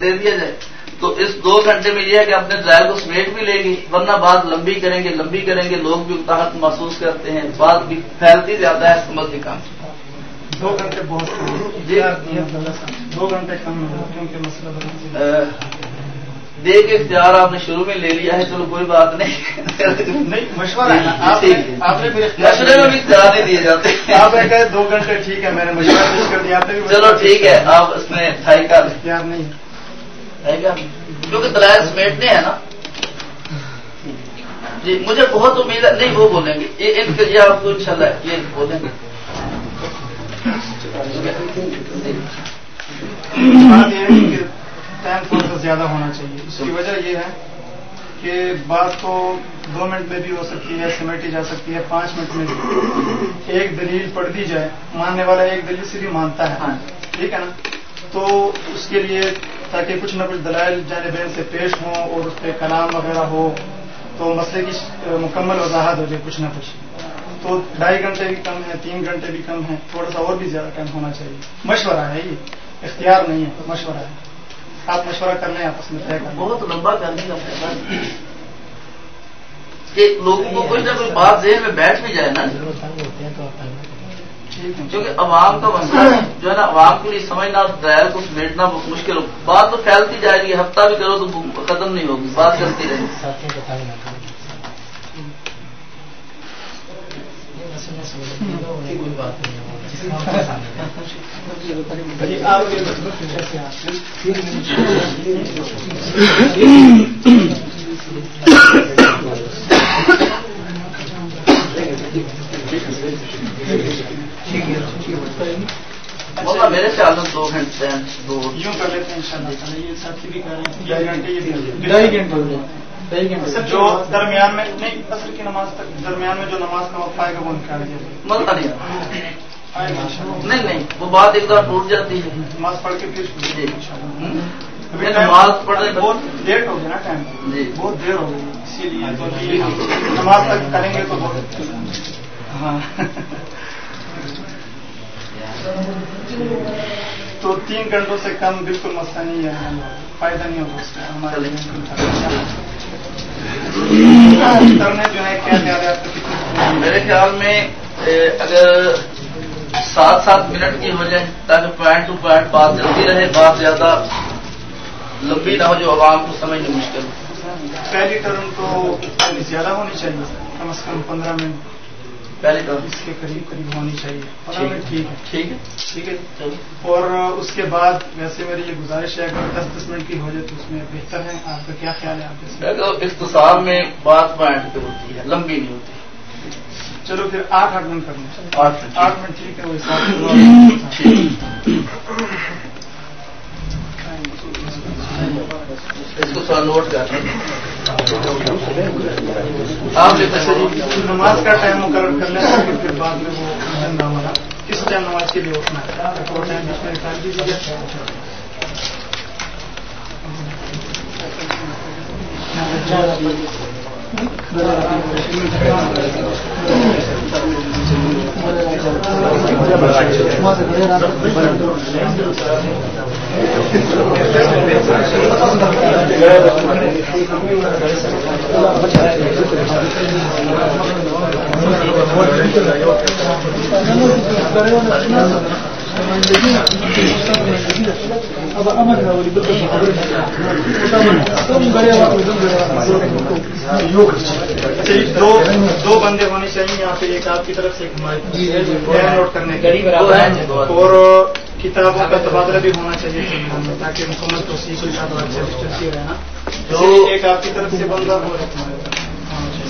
دے دیا جائے تو اس دو گھنٹے میں یہ ہے کہ اپنے ڈرائیور کو سمیٹ بھی لے گی ورنہ بات لمبی کریں گے لمبی کریں گے لوگ بھی اتحاد محسوس کرتے ہیں بات بھی پھیلتی زیادہ ہے سمجھ بھی کام۔ دو گھنٹے بہت جی؟ دو گھنٹے کم کیونکہ مسئلہ دے کے اختیار آپ نے شروع میں لے لیا ہے چلو کوئی بات نہیں۔ مشورہ مشورے میں بھی اختیار نہیں دیے جاتے۔ آپ نے کہا دو گھنٹے ٹھیک ہے میں نے مشورہ پیش کر دیا چلو ٹھیک ہے آپ اس میں اختیار نہیں ہے کیونکہ دلائل سمیٹنے ہیں نا۔ جی مجھے بہت امید ہے نہیں وہ بولیں گے۔ ان کے لیے آپ کو ان شاء اللہ یہ بولیں گے۔ ٹائم تھوڑا سا زیادہ ہونا چاہیے۔ اس کی وجہ یہ ہے کہ بات تو دو منٹ میں بھی ہو سکتی ہے سمیٹی جا سکتی ہے پانچ منٹ میں بھی۔ ایک دلیل پڑھ دی جائے ماننے والا ایک دلیل سے بھی مانتا ہے۔ ہاں۔ ٹھیک ہے نا؟ تو اس کے لیے تاکہ کچھ نہ کچھ دلائل جانبین سے پیش ہوں اور اس پہ کلام وغیرہ ہو تو مسئلے کی مکمل وضاحت ہو جائے کچھ نہ کچھ۔ تو ڈھائی گھنٹے بھی کم ہے تین گھنٹے بھی کم ہے تھوڑا سا اور بھی زیادہ ٹائم ہونا چاہیے۔ مشورہ ہے یہ اختیار نہیں ہے مشورہ ہے۔ آپ مشورہ کر لیں آپس میں طے کر بہت لمبا کرنے کا کہ لوگوں کو کوئی نہ کوئی بات ذہن میں بیٹھ بھی جائے نا۔ کیونکہ عوام کا مسئلہ جو ہے نا، عوام کے لیے سمجھنا ڈرائیور کو سمیٹنا مشکل ہو بات تو پھیلتی جائے گی، ہفتہ بھی کرو تو ختم نہیں ہوگی، بات چلتی رہے گی۔ جی۔ میرے خیال میں دو گھنٹے دو۔ یوں کر لیتے ہیں جو درمیان میں نہیں اصل کی نماز تک درمیان میں جو نماز کا وقت آئے گا وہ نکال دیا۔ ملتا نہیں نہیں نہیں وہ بات ایک بار ٹوٹ جاتی ہے۔ نماز پڑھ کے پھر نماز پڑھنے بہت لیٹ ہو گیا نا ٹائم۔ جی۔ بہت دیر ہو گئی اسی لیے نماز تک کریں گے تو بہت۔ ہاں۔ تو تین گھنٹوں سے کم بالکل مسئلہ نہیں ہے فائدہ نہیں ہوگا اس کا ہمارے جو ہے کیا میرے خیال میں اگر سات سات منٹ کی ہو جائے تاکہ پوائنٹ ٹو پوائنٹ بات چلتی رہے بات زیادہ لمبی نہ ہو جو عوام کو سمجھنے مشکل پہلی ٹرم تو زیادہ ہونی چاہیے کم از کم پندرہ منٹ۔ پہلے تو اس کے قریب قریب ہونی چاہیے۔ ٹھیک ہے۔ ٹھیک ہے۔ ٹھیک ہے۔ اور اس کے بعد ویسے میری یہ گزارش ہے اگر دس دس منٹ کی ہو جائے تو اس میں بہتر ہے۔ آپ کا کیا خیال ہے؟ آپ اختصار میں بات پوائنٹ پہ ہوتی ہے لمبی نہیں ہوتی۔ چلو پھر آٹھ آٹھ منٹ کرنا آٹھ منٹ۔ ٹھیک ہے وہ اس کو تھوڑا نوٹ کر آپ نماز کا ٹائم مقرر کر لیں، پھر بعد میں وہ کس ٹائم نماز کے لیے اٹھنا ہے۔ وہ ٹائم اس میں نکال دیجیے۔ Gracias. دو بندے ہونے چاہیے یہاں پہ ایک آپ کی طرف سے نوٹ کرنے کے اور کتابوں کا تبادلہ بھی ہونا چاہیے تاکہ مکمل تو چلتی رہے نا۔ ایک آپ کی طرف سے بندہ ہو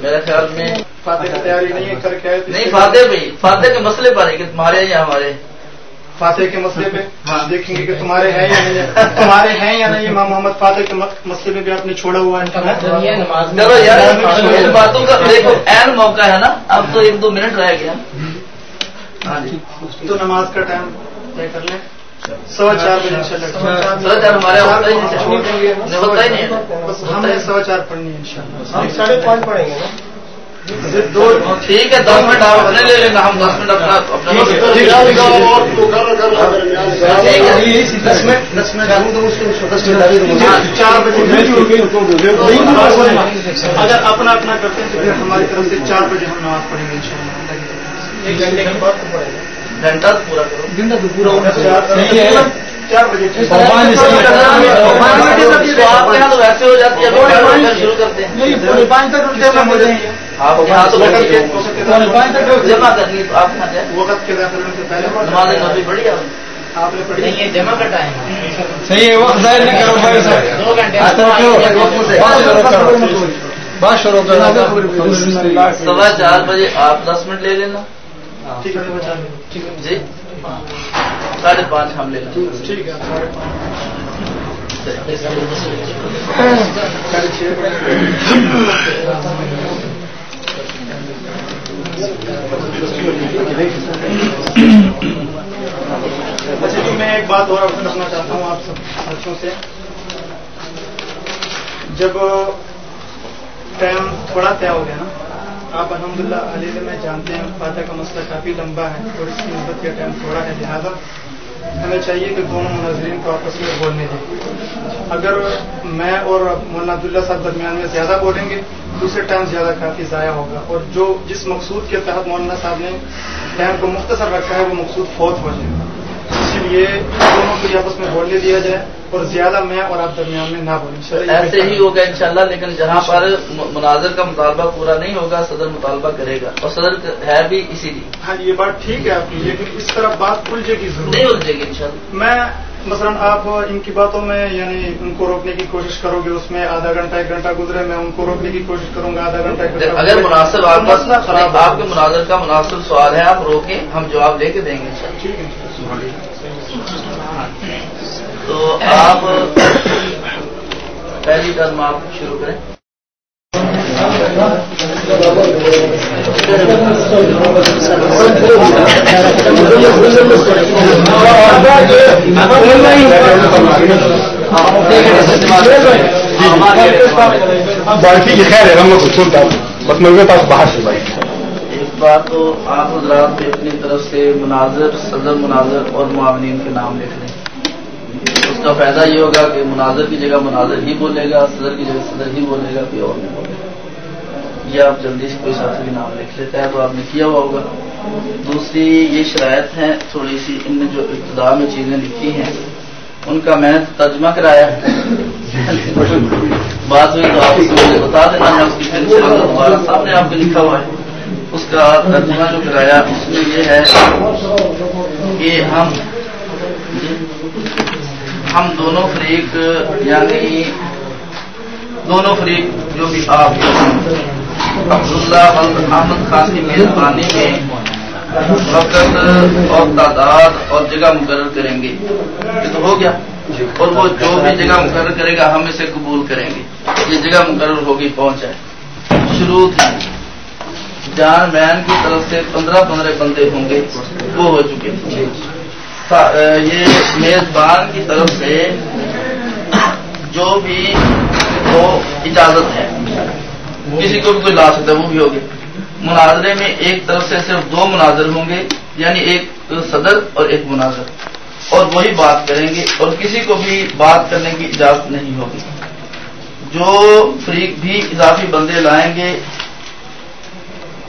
میرے خیال میں فاتح تیاری نہیں ہے کر کے نہیں فاتح بھائی فاتح کے مسئلے پر ہے کہ تمہارے یا ہمارے فاتح کے مسئلے پہ۔ دیکھیں گے کہ تمہارے ہیں یا نہیں تمہارے ہیں یا نہیں امام محمد فاتح کے مسئلے پہ بھی آپ نے چھوڑا ہوا ہے۔ چلو یار باتوں کا دیکھو این موقع ہے نا۔ اب تو ایک دو منٹ رہ گیا۔ ہاں جی۔ تو نماز کا ٹائم طے کر لیں۔ سوا چار بجے ان شاء اللہ سوا چار ہمارے ہوتا ہی نہیں بس ہم نے سوا چار پڑھنی ہے ان شاء اللہ ساڑھے پانچ پڑیں گے نا؟ ٹھیک ہے دس منٹ آپ اپنے لے لینا ہم دس منٹ اپنا دس منٹ دس منٹ چار بجے اگر اپنا اپنا کرتے ہیں تو پھر ہماری طرف سے چار بجے ہم نماز پڑھیں گے ان شاء اللہ ایک گھنٹے کے بعد تو گے گھنٹہ تو پورا کرو چار بجے تو آپ کے یہاں تو ویسے ہو جاتی ہے ابھی چار شروع کرتے ہیں آپ جمع کرنی ہے تو آپ وقت نماز نبی ہے آپ نے۔ پڑھی۔ جمع کا ٹائم صحیح ہے وقت ظاہر نہ کرو بھائی دو گھنٹے بات شروع کرو سوا چار بجے آپ دس منٹ لے لینا۔ ہے جی؟ ساڑھے پانچ ہم لے لیں۔ ٹھیک ہے ساڑھے اچھا جی میں ایک بات اور کرنا چاہتا ہوں آپ سب بچوں سے۔ جب ٹائم تھوڑا طے ہو گیا نا، آپ الحمدللہ علی میں جانتے ہیں فاتح کا مسئلہ کافی لمبا ہے اور اس کی نسبت کا ٹائم تھوڑا ہے، لہٰذا ہمیں چاہیے کہ دونوں مناظرین کو آپس میں بولنے دیں۔ اگر میں اور مولانا عبداللہ صاحب درمیان میں زیادہ بولیں گے، دوسرے ٹائم زیادہ کافی ضائع ہوگا۔ اور جو جس مقصود کے تحت مولانا صاحب نے ٹائم کو مختصر رکھا ہے، وہ مقصود فوت ہو جائے گا۔ اسی لیے دونوں کو آپس میں بولنے دیا جائے اور زیادہ میں اور آپ درمیان میں نہ بولیں۔ ایسے ہی ہوگا انشاءاللہ لیکن جہاں پر مناظر کا مطالبہ پورا نہیں ہوگا صدر مطالبہ کرے گا۔ اور صدر ہے بھی اسی لیے۔ ہاں یہ بات ٹھیک ہے آپ کی لیکن اس طرح بات الجھے کی ضرورت نہیں الجھے گی انشاءاللہ۔ میں مثلا آپ ان کی باتوں میں یعنی ان کو روکنے کی کوشش کرو گے اس میں آدھا گھنٹہ ایک گھنٹہ گزرے میں ان کو روکنے کی کوشش کروں گا آدھا گھنٹہ ایک گھنٹہ اگر مناسب آپ مسئلہ خراب آپ کے مناظر کا مناسب سوال ہے آپ روکیں ہم جواب دے کے دیں گے انشاءاللہ۔ ٹھیک ہے تو آپ پہلی ٹرم آپ شروع کریں۔ باقی کی خیر ہے، ہم لوگ سنتا ہوں بس میں پاس باہر سے بھائی۔ ایک بار تو آپ حضرات بھی اپنی طرف سے مناظر، صدر مناظر اور معاونین کے نام لکھ اس کا فائدہ یہ ہوگا کہ مناظر کی جگہ مناظر ہی بولے گا، صدر کی جگہ صدر ہی بولے گا، کوئی اور نہیں بولے گا۔ یہ آپ جلدی سے کوئی ساتھی بھی نام لکھ لیتے ہیں تو آپ نے کیا ہوا ہوگا۔ دوسری، یہ شرائط ہیں، تھوڑی سی ان نے جو ابتدا میں چیزیں لکھی ہیں، ان کا میں نے ترجمہ کرایا ہے۔ بات ہوئی تو آپ کو مجھے بتا دینا، میں اس کی پھر دوبارہ سامنے آپ کو لکھا ہوا ہے۔ اس کا ترجمہ جو کرایا اس میں یہ ہے کہ ہم ہم دونوں فریق یعنی دونوں فریق جو بھی آپ عبداللہ احمد خان کی میزبانی میں وقت اور تعداد اور جگہ مقرر کریں گے۔ یہ تو ہو گیا۔ اور وہ جو بھی جگہ مقرر کرے گا، ہم اسے قبول کریں گے۔ یہ جگہ مقرر ہوگی پہنچائے شروع کی جان مین کی طرف سے پندرہ پندرہ بندے ہوں گے۔ وہ ہو چکے۔ یہ میزبان کی طرف سے جو بھی وہ اجازت ہے۔ کسی کو بھی کوئی لا سکتا ہے، وہ بھی ہوگی۔ مناظرے میں ایک طرف سے صرف دو مناظر ہوں گے یعنی ایک صدر اور ایک مناظر۔ اور وہی بات کریں گے، اور کسی کو بھی بات کرنے کی اجازت نہیں ہوگی۔ جو فریق بھی اضافی بندے لائیں گے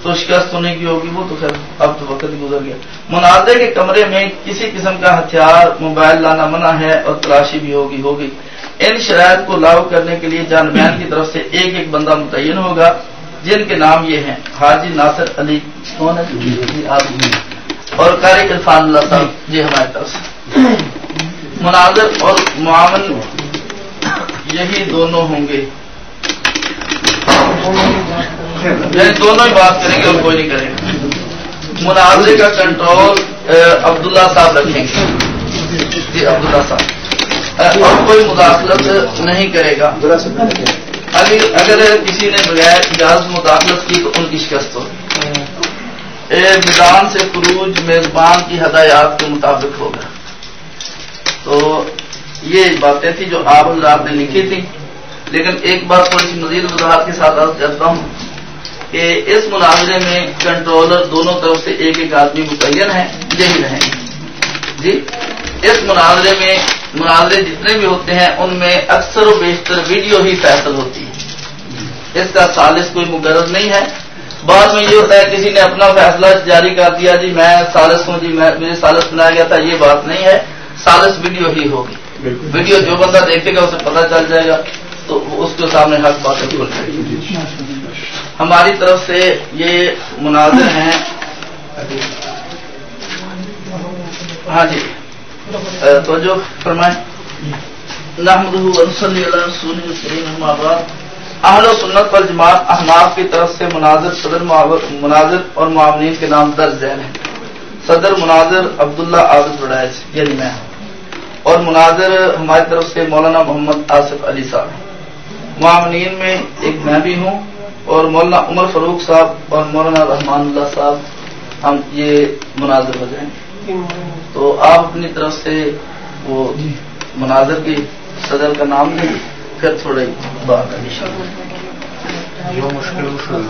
تو شکست ہونے کی ہوگی، وہ تو خیر اب تو وقت گزر گیا۔ مناظرے کے کمرے میں کسی قسم کا ہتھیار، موبائل لانا منع ہے اور تلاشی بھی ہوگی ہوگی۔ ان شرائط کو لاگو کرنے کے لیے جانبین کی طرف سے ایک ایک بندہ متعین ہوگا، جن کے نام یہ ہیں، حاجی ناصر علی۔ کون ہے؟ اور قاری عرفان اللہ صاحب جی ہماری طرف سے۔ مناظر اور معاون یہی دونوں ہوں گے۔ یعنی دونوں ہی بات کریں گے اور کوئی نہیں کریں گے مناظرے کا کنٹرول عبداللہ صاحب رکھیں گے۔ جی عبداللہ صاحب۔ اور کوئی مداخلت نہیں کرے گا۔ اگر اگر کسی نے بغیر اجازت مداخلت کی تو ان کی شکست ہو۔ میدان سے فروج میزبان کی ہدایات کے مطابق ہوگا۔ تو یہ باتیں تھیں جو آپ حضرات نے لکھی تھی لیکن ایک بات تھوڑی سی مزید وضاحت کے ساتھ عرض کرتا ہوں۔ کہ اس مناظرے میں کنٹرولر دونوں طرف سے ایک ایک آدمی متعین ہے یہی رہیں۔ جی؟ اس مناظرے میں مناظرے جتنے بھی ہوتے ہیں ان میں اکثر و بیشتر ویڈیو ہی فیصل ہوتی ہے اس کا سالس کوئی مقرر نہیں ہے۔ بعد میں یہ ہوتا ہے کسی نے اپنا فیصلہ جاری کر دیا جی میں سالس ہوں جی مجھے سالس بنایا گیا تھا یہ بات نہیں ہے۔ سالس ویڈیو ہی ہوگی۔ ویڈیو جو بندہ دیکھے گا اسے پتہ چل جائے گا۔ تو اس کے سامنے حق باتیں کھل جائے گی ہماری طرف سے یہ مناظر ہیں۔ ہاں جی۔ تو جو فرمائیں۔ اہل و سنت پر جماعت احماب کی طرف سے مناظر صدر مناظر اور معاونین کے نام درج ذہن ہیں۔ صدر مناظر عبداللہ عابد بڑائز یعنی میں اور مناظر ہماری طرف سے مولانا محمد آصف علی صاحب معاونین میں ایک میں بھی ہوں۔ اور مولانا عمر فروخ صاحب اور مولانا رحمان اللہ صاحب ہم یہ مناظر ہو جائیں تو آپ اپنی طرف سے وہ مناظر کی صدر کا نام لیں پھر تھوڑے بات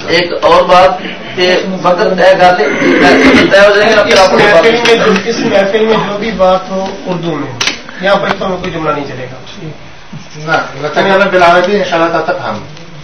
ایک اور بات کہ فقط طے گاتے طے ہو جائیں گے اس محفل میں جو بھی بات ہو اردو میں۔ یہاں پر کوئی جملہ نہیں چلے گا۔ بلا رہے ان شاء اللہ تک ہم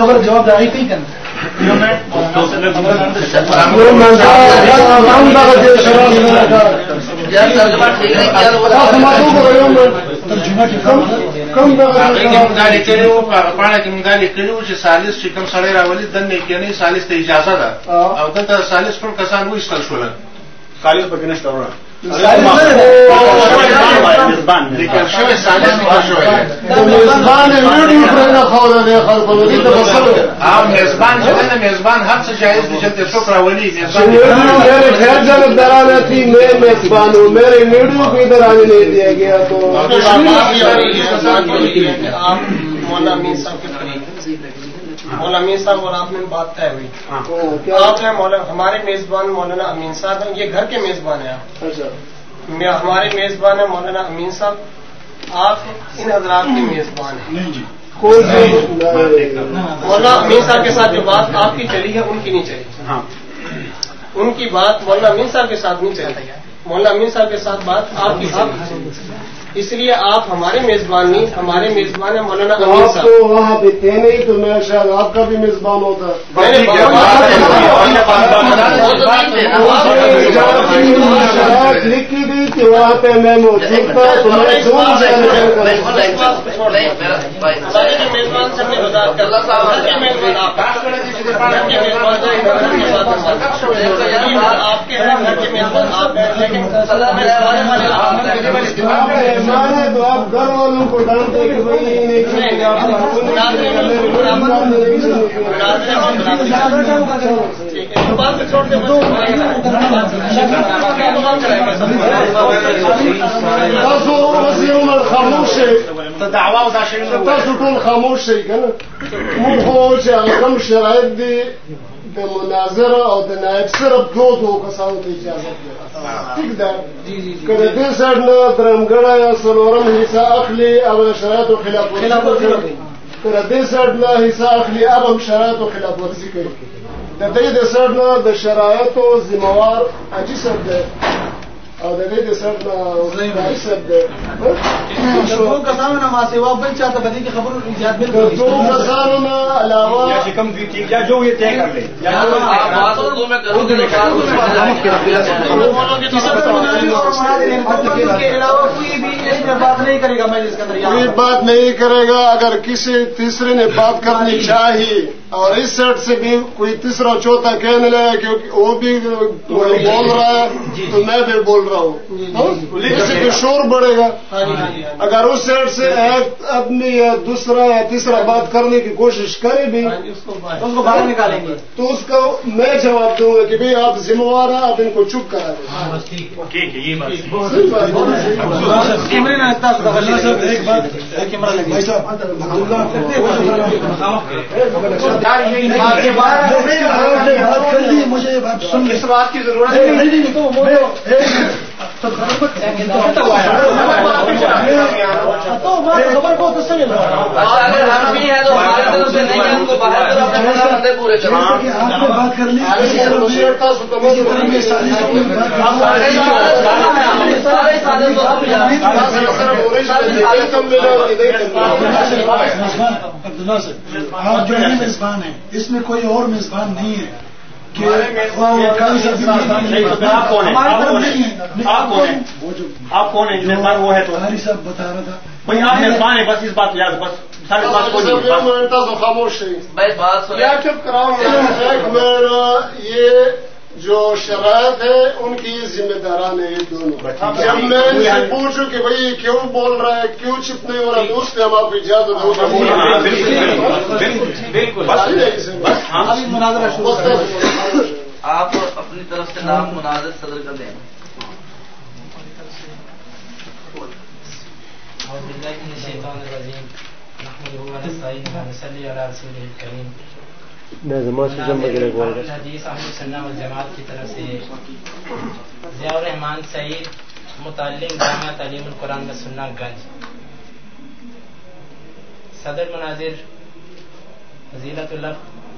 خبر جواب داری کئی کرنا پاڼه کې موږ لیکلي وو چې سالس چې کوم سړی راولي دنده کې نه سالس ته اجازه ده او دلته ټول کسان وایستل شول سالس پکې نشته ورونه میزبان میزبان ہر سے جائز شکر میرے خیر جب درانا تھی میں میزبان ہوں میرے نیڈیو کو ادھر آنے نہیں دیا گیا تو مولانا صاحب مولانا امین صاحب اور آپ میں بات طے ہوئی۔ ہاں۔ آپ ہیں ہمارے میزبان مولانا امین صاحب ہیں۔ یہ گھر کے میزبان ہیں آپ۔ اچھا۔ ہمارے میزبان ہیں مولانا امین صاحب۔ آپ ان حضرات کے میزبان ہیں۔ جی۔ مولانا امین صاحب کے ساتھ جو بات آپ کی چلی ہے ان کی نہیں چلی۔ ہاں۔ ان کی بات مولانا امین صاحب کے ساتھ نہیں چلی۔ مولانا امین صاحب کے ساتھ بات آپ کی اس لیے آپ ہمارے میزبان نہیں ہمارے میزبان ہیں مولانا آپ تو وہاں تھے نہیں تو میں شاید آپ کا بھی میزبان ہوتا لکھی گئی تھی وہاں پہ میں موجود تھا تو میں مانے تو آپ گھر والوں کو ڈالتے کہ بھائی عمر خاموش ہے تاسو ټول خاموش شئ کنه موږ خو چې کوم شرایط دي د او د نائب صرف دوه دوه کسانو ته اجازه ده ٹھیک ده که دې سړ نه درمګړه یا سلورم حصہ اخلي او د خلاف ورزي کوي که د دې سړ نه حصہ اخلي او هم خلاف ورزي کوي د دې د سړ نه د شرایطو ذمہوار اجي سر ده او د دې د سر نه صاحب ده دو کسانو نه ما سیوا بل چاته بدی کی خبرو ایجاد د دوه کسانو نه علاوه کم یا جو یہ طے کر لے آپ بات اردو میں کرو گے کے علاوہ کوئی بھی اس میں بات نہیں کرے گا میں اس کے اندر کوئی بات نہیں کرے گا اگر کسی تیسرے نے بات کرنی چاہیے اور اس سائڈ سے بھی کوئی تیسرا چوتھا کہنے لگا کیونکہ وہ بھی بول رہا ہے۔ تو میں بھی بول رہا ہوں۔ اس سے شور بڑھے گا۔ اگر اس سائڈ سے ایک آدمی یا دوسرا یا تیسرا بات کرنے کی کوشش کرے بھی اس کو باہر نکالیں گے۔ تو اس کا میں جواب دوں گا کہ بھائی آپ ذمہ وار ہیں آپ ان کو چپ کرا دیں۔ ایک بات مجھے اس بات کی ضرورت خبر کو تو سمجھ اگر ہم بھی ہیں تو ہماری طرف سے نہیں ہے ان کو باہر طرف اپنے ساتھ پورے کرو آپ نے بات کر لی سارے سارے عبداللہ سے آپ جو ہے میزبان ہیں اس میں کوئی اور میزبان نہیں ہے آپ کون ہیں؟ آپ کون ہیں؟ آپ کون ہیں؟ میزبان وہ ہے تو۔ صاحب بتا رہا تھا۔ بھائی آپ میزبان ہیں؟ بس اس بات یاد بس سارے بات کو نہیں خاموش ہے بھائی بات چپ کراؤں منٹ یہ جو شرائط ہے ان کی ذمہ داران ہے یہ دونوں جب میں ان سے پوچھوں کہ بھائی کیوں بول رہا ہے؟ کیوں چپ نہیں ہو رہا تو اس پہ ہم آپ کو اجازت ہوگا مناظرہ شروع آپ اپنی طرف سے نام مناظر صدر کر دیں۔ الشيطان الرجيم نحمده ونستعينه ونصلي على رسوله الكريم حدیث احمد سنہ والجماعت کی طرف سے ضیاء الرحمان سعید متعلق جامعہ تعلیم القرآن کا سننا گنج۔ صدر مناظر وزیرت اللہ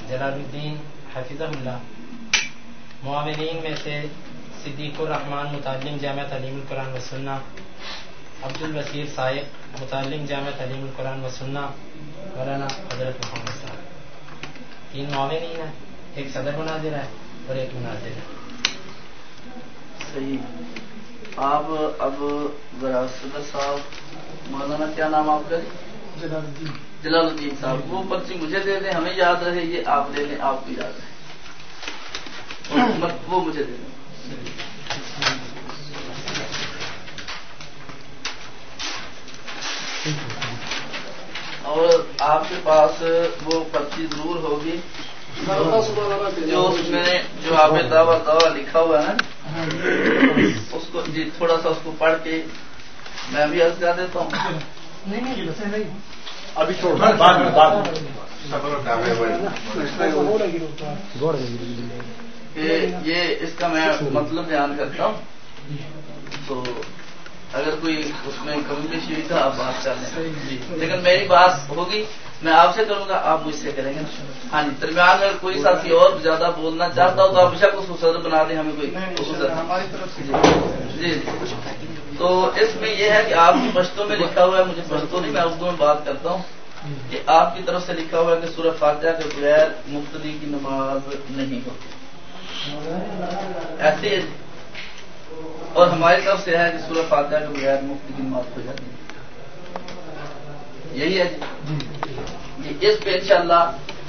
جلال الدین حفیظ اللہ۔ معاونین میں سے صدیق الرحمان متعلم جامعہ تعلیم القرآن و سننا عبد الوسیر سائق متعلم جامعہ تعلیم القرآن و سننا مولانا حضرت محمد صاحب۔ تین معاونین ہیں ایک صدر مناظر ہے اور ایک مناظر ہے۔ صحیح۔ آپ اب ذرا صدر صاحب مولانا کیا نام آپ کا؟ جلال الدین صاحب وہ پرچی مجھے دے دیں ہمیں یاد رہے یہ آپ لے لیں آپ کو یاد رہے۔ وہ مجھے دے دیں۔ اور آپ کے پاس وہ پرچی ضرور ہوگی۔ جو اس میں جو آپ نے دعوی دعوی لکھا ہوا ہے نا۔ اس کو جی تھوڑا سا اس کو پڑھ کے میں بھی عرض کر دیتا ہوں۔ ابھی چھوڑ بعد میں بعد میں۔ کہ یہ اس کا میں مطلب بیان کرتا ہوں۔ تو اگر کوئی اس میں کمی بیشی ہوئی تو آپ بات کر لیں۔ جی لیکن میری بات ہوگی میں آپ سے کروں گا آپ مجھ سے کریں گے۔ ہاں جی درمیان میں کوئی ساتھی اور زیادہ بولنا چاہتا ہو تو آپ اس کو صدر بنا دیں ہمیں کوئی جی تو اس میں یہ ہے کہ آپ کی پشتوں میں لکھا ہوا ہے مجھے پشتوں نہیں میں اردو میں بات کرتا ہوں کہ آپ کی طرف سے لکھا ہوا ہے کہ سورہ فاتحہ کے بغیر مفتدی کی نماز نہیں ہوتی۔ ایسے اور ہماری طرف سے ہے کہ سورہ فاتحہ کے بغیر مفتی کی نماز ہو جاتی ہے یہی ہے جی۔ اس پہ انشاءاللہ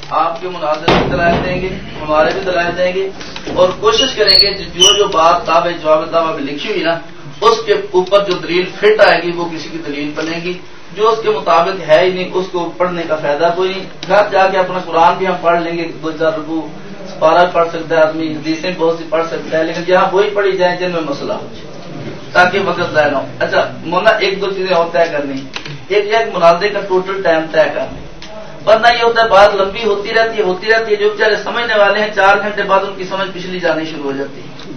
آپ کے مناظر بھی دلائل دیں گے، ہمارے بھی دلائل دیں گے اور کوشش کریں گے جو جو بات تاب جواب دعوی میں لکھی ہوئی نا، اس کے اوپر جو دلیل فٹ آئے گی، وہ کسی کی دلیل بنے گی۔ جو اس کے مطابق ہے ہی نہیں، اس کو پڑھنے کا فائدہ کوئی نہیں۔ گھر جا کے اپنا قرآن بھی ہم پڑھ لیں گے، دو چار رکو پارا پڑھ سکتا ہے، آدمی حدیثیں بہت سی پڑھ سکتا ہے، لیکن جہاں وہی پڑھی جائیں جن میں مسئلہ ہو۔ تاکہ وقت ضائع نہ ہو۔ اچھا مونا ایک دو چیزیں اور طے کرنی۔ ایک یا مناظرے کا ٹوٹل ٹائم طے کرنے ورنہ یہ ہوتا ہے بات لمبی ہوتی رہتی ہے، ہوتی رہتی ہے، جو بیچارے سمجھنے والے ہیں، چار گھنٹے بعد ان کی سمجھ پچھلی جانی شروع ہو جاتی ہے۔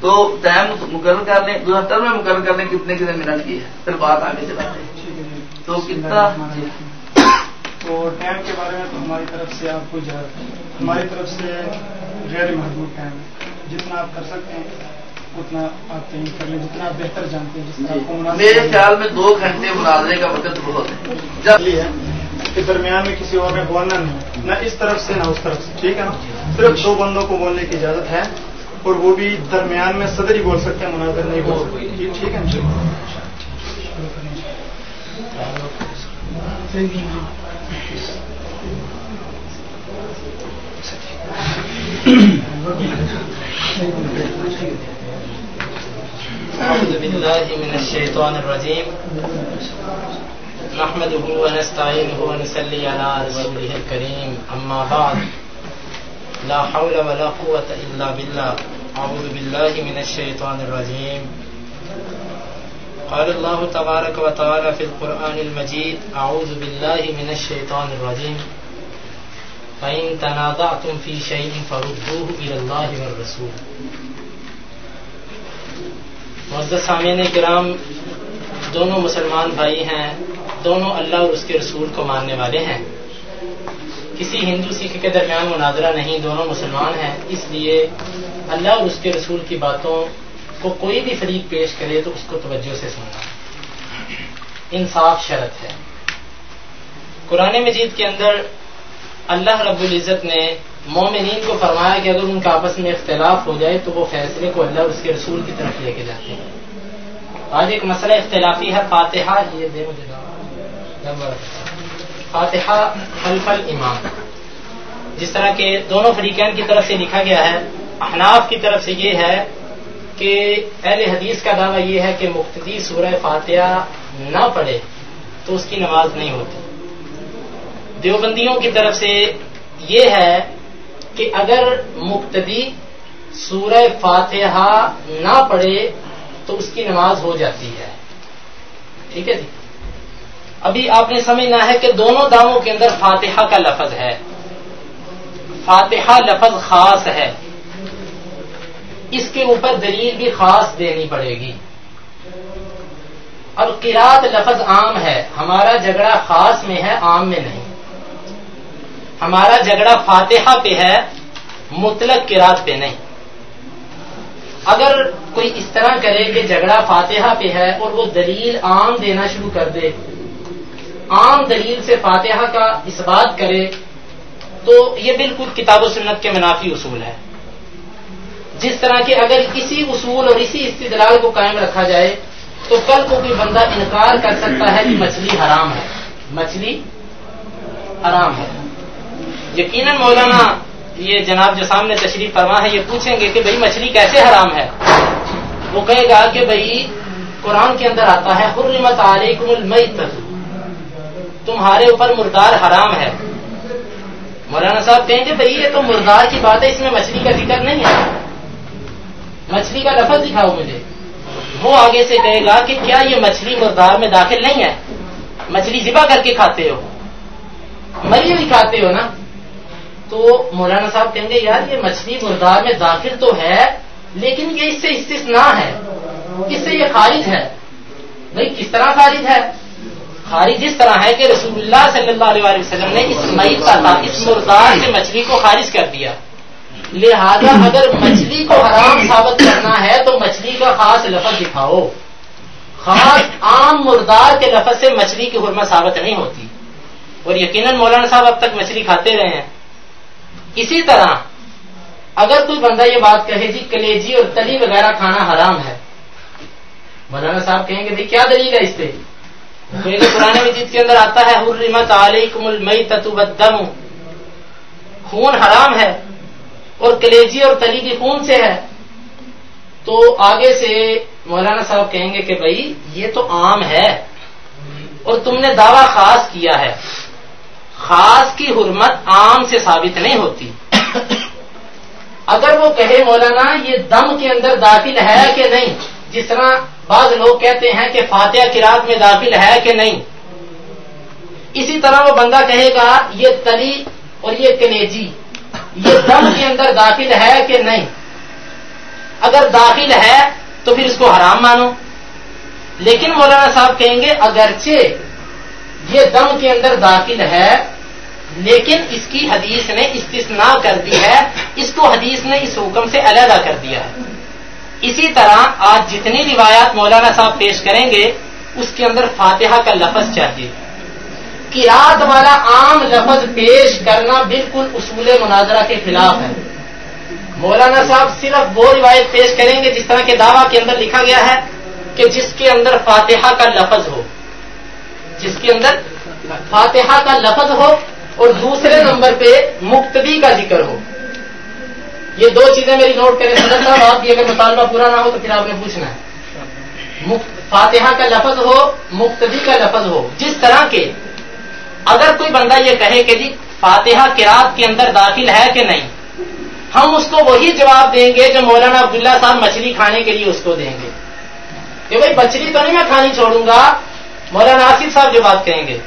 تو ٹائم مقرر کر لیں، دو ٹرم میں مقرر کر لیں کتنے کتنے منٹ کی ہے، پھر بات آگے چلاتے ہیں۔ تو کتنا تو ٹائم کے بارے میں تو ہماری طرف سے آپ کو ہماری طرف سے غیر محدود ٹائم جتنا آپ کر سکتے ہیں اتنا آپ تعین کر لیں جتنا آپ بہتر جانتے ہیں جس طرح میرے خیال میں دو گھنٹے مناظرے کا وقت بہت ہے جبکہ درمیان میں کسی اور نے بولنا نہیں نہ اس طرف سے نہ اس طرف سے ٹھیک ہے نا صرف دو بندوں کو بولنے کی اجازت ہے اور وہ بھی درمیان میں صدر ہی بول سکتے ہیں مناظر نہیں بول سکتے ٹھیک ہے أعوذ بالله من الشيطان الرجيم. نحمده ونستعينه ونسلي على رسوله الكريم. أما بعد، لا حول ولا قوة إلا بالله. أعوذ بالله من الشيطان الرجيم. قال الله تبارك وتعالى في القرآن المجيد أعوذ بالله من الشيطان الرجيم. فإن تنازعتم في شيء فردوه إلى الله والرسول۔ معزز سامعین کرام، دونوں مسلمان بھائی ہیں، دونوں اللہ اور اس کے رسول کو ماننے والے ہیں۔ کسی ہندو سکھ کے درمیان مناظرہ نہیں، دونوں مسلمان ہیں۔ اس لیے اللہ اور اس کے رسول کی باتوں کو کوئی بھی فریق پیش کرے تو اس کو توجہ سے سننا۔ انصاف شرط ہے۔ قرآن مجید کے اندر اللہ رب العزت نے مومنین کو فرمایا کہ اگر ان کا آپس میں اختلاف ہو جائے تو وہ فیصلے کو اللہ اور اس کے رسول کی طرف لے کے جاتے ہیں۔ آج ایک مسئلہ اختلافی ہے، فاتحہ۔ یہ دے مجھے فاتحہ حلف الامام جس طرح کے دونوں فریقین کی طرف سے لکھا گیا ہے، احناف کی طرف سے یہ ہے کہ اہل حدیث کا دعویٰ یہ ہے کہ مقتدی سورہ فاتحہ نہ پڑھے تو اس کی نماز نہیں ہوتی۔ دیوبندیوں کی طرف سے یہ ہے کہ اگر مقتدی سورہ فاتحہ نہ پڑھے تو اس کی نماز ہو جاتی ہے۔ ٹھیک ہے جی؟ ابھی آپ نے سمجھنا ہے کہ دونوں داموں کے اندر فاتحہ کا لفظ ہے۔ فاتحہ لفظ خاص ہے۔ اس کے اوپر دلیل بھی خاص دینی پڑے گی۔ اب قرات لفظ عام ہے۔ ہمارا جھگڑا خاص میں ہے، عام میں نہیں۔ ہمارا جھگڑا فاتحہ پہ ہے، مطلق قرات پہ نہیں۔ اگر کوئی اس طرح کرے کہ جھگڑا فاتحہ پہ ہے اور وہ دلیل عام دینا شروع کر دے، عام دلیل سے فاتحہ کا اس بات کرے، تو یہ بالکل کتاب و سنت کے منافی اصول ہے۔ جس طرح کہ اگر اسی اصول اور اسی استدلال کو قائم رکھا جائے، تو کل کو کوئی بندہ انکار کر سکتا ہے کہ مچھلی حرام ہے۔ مچھلی حرام ہے۔ یقیناً مولانا، یہ جناب جو سامنے تشریف فرما ہے، یہ پوچھیں گے کہ بھئی مچھلی کیسے حرام ہے؟ وہ کہے گا کہ بھئی قرآن کے اندر آتا ہے، حرمت علیکم المیت، تمہارے اوپر مردار حرام ہے۔ مولانا صاحب کہیں گے بھئی یہ تو مردار کی بات ہے، اس میں مچھلی کا ذکر نہیں ہے۔ مچھلی کا لفظ دکھاؤ مجھے۔ وہ آگے سے کہے گا کہ کیا یہ مچھلی مردار میں داخل نہیں ہے؟ مچھلی ذبح کر کے کھاتے ہو۔ مری ہوئی کھاتے ہو نا؟ تو مولانا صاحب کہیں گے، یار، یہ مچھلی مردار میں داخل تو ہے، لیکن یہ اس سے استثنا ہے. اس سے یہ خارج ہے. بھائی، کس طرح خارج ہے؟ خارج اس طرح ہے کہ رسول اللہ صلی اللہ علیہ وسلم نے اس مئی کا اس مردار سے مچھلی کو خارج کر دیا. لہذا اگر مچھلی کو حرام ثابت کرنا ہے تو مچھلی کا خاص لفظ دکھاؤ. خاص عام مردار کے لفظ سے مچھلی کی حرمت ثابت نہیں ہوتی. اور یقیناً مولانا صاحب اب تک مچھلی کھاتے رہے ہیں. اسی طرح اگر کوئی بندہ یہ بات کہے جی کلیجی اور تلی وغیرہ کھانا حرام ہے، مولانا صاحب کہیں گے کیا دلیل ہے اس پہ؟ پرانے مجید کے اندر آتا ہے، حرمت علیکم المیتۃ خون حرام ہے اور کلیجی اور تلی بھی خون سے ہے۔ تو آگے سے مولانا صاحب کہیں گے کہ بھائی یہ تو عام ہے اور تم نے دعویٰ خاص کیا ہے۔ خاص کی حرمت عام سے ثابت نہیں ہوتی۔ اگر وہ کہے مولانا، یہ دم کے اندر داخل ہے کہ نہیں؟ جس طرح بعض لوگ کہتے ہیں کہ فاتحہ کی رات میں داخل ہے کہ نہیں؟ اسی طرح وہ بندہ کہے گا، یہ تلی اور یہ کلیجی یہ دم کے اندر داخل ہے کہ نہیں؟ اگر داخل ہے تو پھر اس کو حرام مانو۔ لیکن مولانا صاحب کہیں گے، اگرچہ یہ دم کے اندر داخل ہے، لیکن اس کی حدیث نے استثناء کر دی ہے، اس کو حدیث نے اس حکم سے علیحدہ کر دیا ہے۔ اسی طرح آج جتنی روایات مولانا صاحب پیش کریں گے، اس کے اندر فاتحہ کا لفظ چاہیے۔ کراط والا عام لفظ پیش کرنا بالکل اصول مناظرہ کے خلاف ہے۔ مولانا صاحب صرف وہ روایت پیش کریں گے جس طرح کے دعویٰ کے اندر لکھا گیا ہے کہ جس کے اندر فاتحہ کا لفظ ہو۔ جس کے اندر فاتحہ کا لفظ ہو اور دوسرے نمبر پہ مقتدی کا ذکر ہو۔ یہ دو چیزیں میری نوٹ کریں۔ صدر صاحب، آپ بھی اگر مطالبہ پورا نہ ہو تو پھر آپ نے پوچھنا ہے۔ فاتحہ کا لفظ ہو، مقتدی کا لفظ ہو۔ جس طرح کے اگر کوئی بندہ یہ کہے کہ جی فاتحہ کراط کے اندر داخل ہے کہ نہیں، ہم اس کو وہی جواب دیں گے جو مولانا عبداللہ صاحب مچھلی کھانے کے لیے اس کو دیں گے۔ کہ بھائی، مچھلی تو نہیں میں کھانی چھوڑوں گا مولانا آصف صاحب جو بات کہیں گے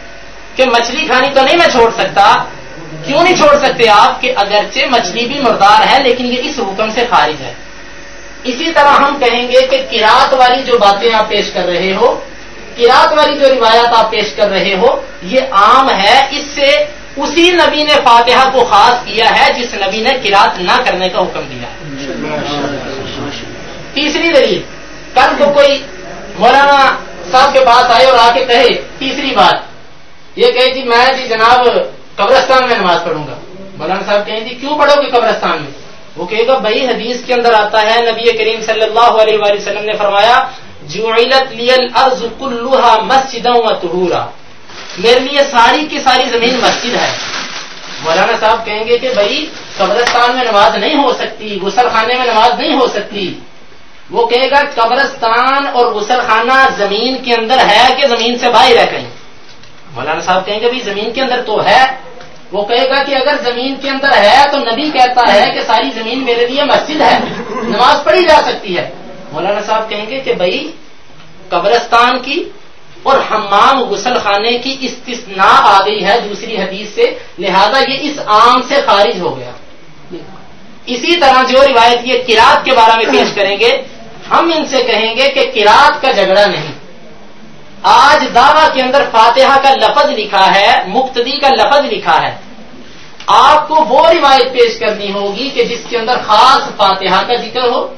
کہ مچھلی کھانی تو نہیں میں چھوڑ سکتا، کیوں نہیں چھوڑ سکتے آپ کہ اگرچہ مچھلی بھی مردار ہے لیکن یہ اس حکم سے خارج ہے۔ اسی طرح ہم کہیں گے کہ کراط والی جو باتیں آپ پیش کر رہے ہو کراط والی جو روایات آپ پیش کر رہے ہو، یہ عام ہے، اس سے اسی نبی نے فاتحہ کو خاص کیا ہے جس نبی نے کراط نہ کرنے کا حکم دیا۔ ہے تیسری دلیل، کل کو کوئی مولانا صاحب کے پاس آئے اور آ کے کہے، تیسری بات۔ یہ کہے جی میں جی جناب قبرستان میں نماز پڑھوں گا۔ مولانا صاحب کہیں جی کیوں پڑھو گے قبرستان میں؟ وہ کہے گا، بھائی، حدیث کے اندر آتا ہے، نبی کریم صلی اللہ علیہ وآلہ وسلم نے فرمایا مسجد میرے لیے ساری کی ساری زمین مسجد ہے۔ مولانا صاحب کہیں گے کہ بھائی، قبرستان میں نماز نہیں ہو سکتی، غسل خانے میں نماز نہیں ہو سکتی۔ وہ کہے گا، قبرستان اور غسل خانہ زمین کے اندر ہے کہ زمین سے باہر ہے کہیں؟ مولانا صاحب کہیں گے بھائی زمین کے اندر تو ہے۔ وہ کہے گا کہ اگر زمین کے اندر ہے تو نبی کہتا ہے کہ ساری زمین میرے لیے مسجد ہے، نماز پڑھی جا سکتی ہے۔ مولانا صاحب کہیں گے کہ بھائی، قبرستان کی اور حمام غسل خانے کی استثناء آ گئی ہے دوسری حدیث سے، لہذا یہ اس عام سے خارج ہو گیا۔ اسی طرح جو روایت یہ کراط کے بارے میں پیش کریں گے ہم ان سے کہیں گے کہ کراط کا جھگڑا نہیں۔ آج دعوی کے اندر فاتحہ کا لفظ لکھا ہے، مقتدی کا لفظ لکھا ہے۔ آپ کو وہ روایت پیش کرنی ہوگی کہ جس کے اندر خاص فاتحہ کا ذکر ہو،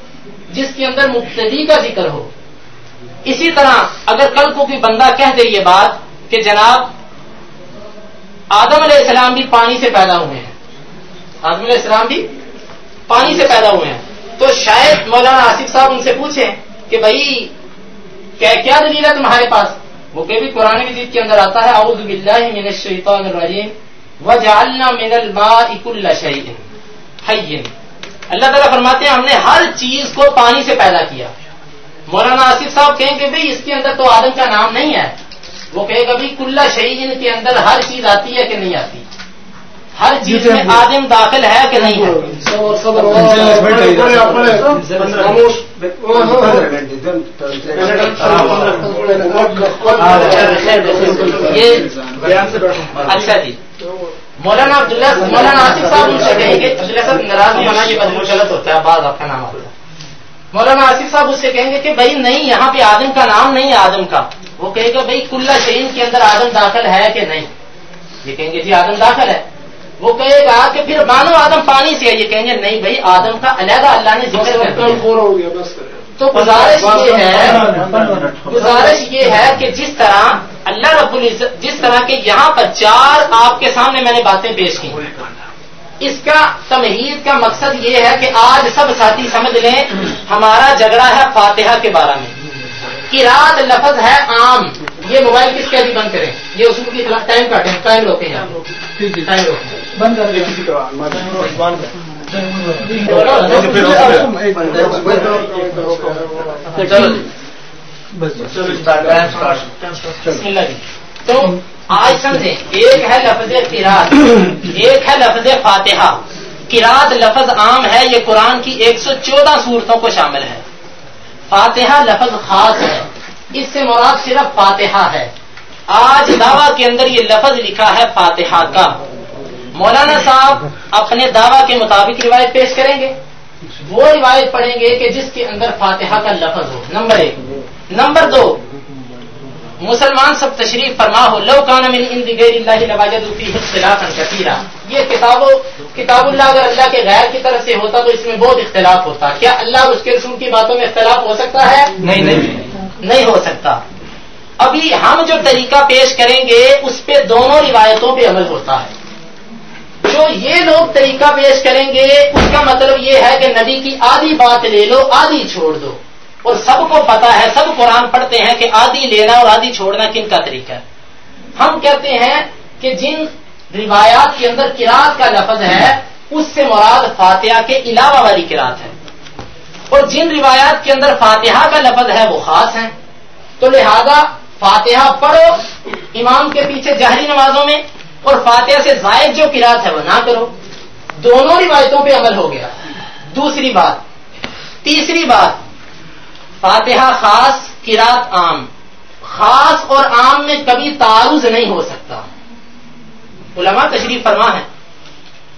جس کے اندر مقتدی کا ذکر ہو۔ اسی طرح اگر کل کو کوئی بندہ کہہ دے یہ بات کہ جناب آدم علیہ السلام بھی پانی سے پیدا ہوئے ہیں۔ آدم علیہ السلام بھی پانی سے پیدا ہوئے ہیں۔ تو شاید مولانا آصف صاحب ان سے پوچھیں کہ بھائی، کیا دلیل ہے تمہارے پاس؟ وہ کہ بھی قرآن مجید کے اندر آتا ہے، اعوذ باللہ من الشیطان الرجیم، وجعلنا من الماء كل شيء حي اللہ تعالیٰ فرماتے ہیں، ہم نے ہر چیز کو پانی سے پیدا کیا۔ مولانا آصف صاحب کہیں کہ بھائی، اس کے اندر تو آدم کا نام نہیں ہے۔ وہ کہے گا بھائی کلّا شہید کے اندر ہر چیز آتی ہے کہ نہیں آتی؟ ہر چیز میں آدم داخل ہے کہ نہیں ہے؟ اچھا جی۔ مولانا عبداللہ مولانا آصف صاحب ان سے کہیں گے عبداللہ صاحب ناراض ہونا یہ بدمو غلط ہوتا ہے بعض آپ کا نام آتا ہے۔ مولانا آصف صاحب اس سے کہیں گے کہ بھائی نہیں یہاں پہ آدم کا نام نہیں ہے آدم کا۔ وہ کہے گا بھائی کلّا شہین کے اندر آدم داخل ہے کہ نہیں؟ یہ کہیں گے جی آدم داخل ہے۔ وہ کہے گا کہ پھر مانو آدم پانی سے ہے یہ کہیں گے نہیں بھائی آدم کا علیحدہ اللہ نے ذکر تو گزارش یہ ہے گزارش یہ ہے کہ جس طرح اللہ رب العزت جس طرح کے یہاں پر چار آپ کے سامنے میں نے باتیں پیش کی۔ اس کا تمہید کا مقصد یہ ہے کہ آج سب ساتھی سمجھ لیں ہمارا جھگڑا ہے فاتحہ کے بارے میں۔ رات لفظ ہے عام۔ یہ موبائل کس کے بھی بند کریں؟ یہ اصول کی ٹائم کاٹیں ٹائم روکیں ٹائم روکیں۔ بند تو آج سمجھیں ایک ہے لفظ قرات ایک ہے لفظ فاتحہ۔ قرات لفظ عام ہے یہ قرآن کی ایک سو چودہ صورتوں کو شامل ہے۔ فاتحہ لفظ خاص ہے۔ اس سے مراد صرف فاتحہ ہے۔ آج دعوی کے اندر یہ لفظ لکھا ہے فاتحہ کا۔ مولانا صاحب اپنے دعوی کے مطابق روایت پیش کریں گے۔ وہ روایت پڑھیں گے کہ جس کے اندر فاتحہ کا لفظ ہو۔ نمبر ایک۔ نمبر دو۔ مسلمان سب تشریف فرما ہو لو کان من عند غیر اللہ لواجد فی اختلافا کثیرا۔ یہ کتاب کتاب اللہ اگر اللہ کے غیر کی طرف سے ہوتا تو اس میں بہت اختلاف ہوتا۔ کیا اللہ اور اس کے رسول کی باتوں میں اختلاف ہو سکتا ہے؟ نہیں نہیں۔ نہیں ہو سکتا۔ ابھی ہم جو طریقہ پیش کریں گے، اس پہ دونوں روایتوں پہ عمل ہوتا ہے۔ جو یہ لوگ طریقہ پیش کریں گے، اس کا مطلب یہ ہے کہ نبی کی آدھی بات لے لو، آدھی چھوڑ دو۔ اور سب کو پتا ہے، سب قرآن پڑھتے ہیں کہ آدھی لینا اور آدھی چھوڑنا کن کا طریقہ ہے۔ ہم کہتے ہیں کہ جن روایات کے اندر کراط کا لفظ ہے، اس سے مراد فاتحہ کے علاوہ والی کراط ہے۔ اور جن روایات کے اندر فاتحہ کا لفظ ہے وہ خاص ہیں۔ تو لہذا فاتحہ پڑھو امام کے پیچھے جہری نمازوں میں اور فاتحہ سے زائد جو کراط ہے وہ نہ کرو۔ دونوں روایتوں پہ عمل ہو گیا۔ دوسری بات، تیسری بات، فاتحہ خاص کراط عام۔ خاص اور عام میں کبھی تعارض نہیں ہو سکتا۔ علماء تشریف فرما ہے۔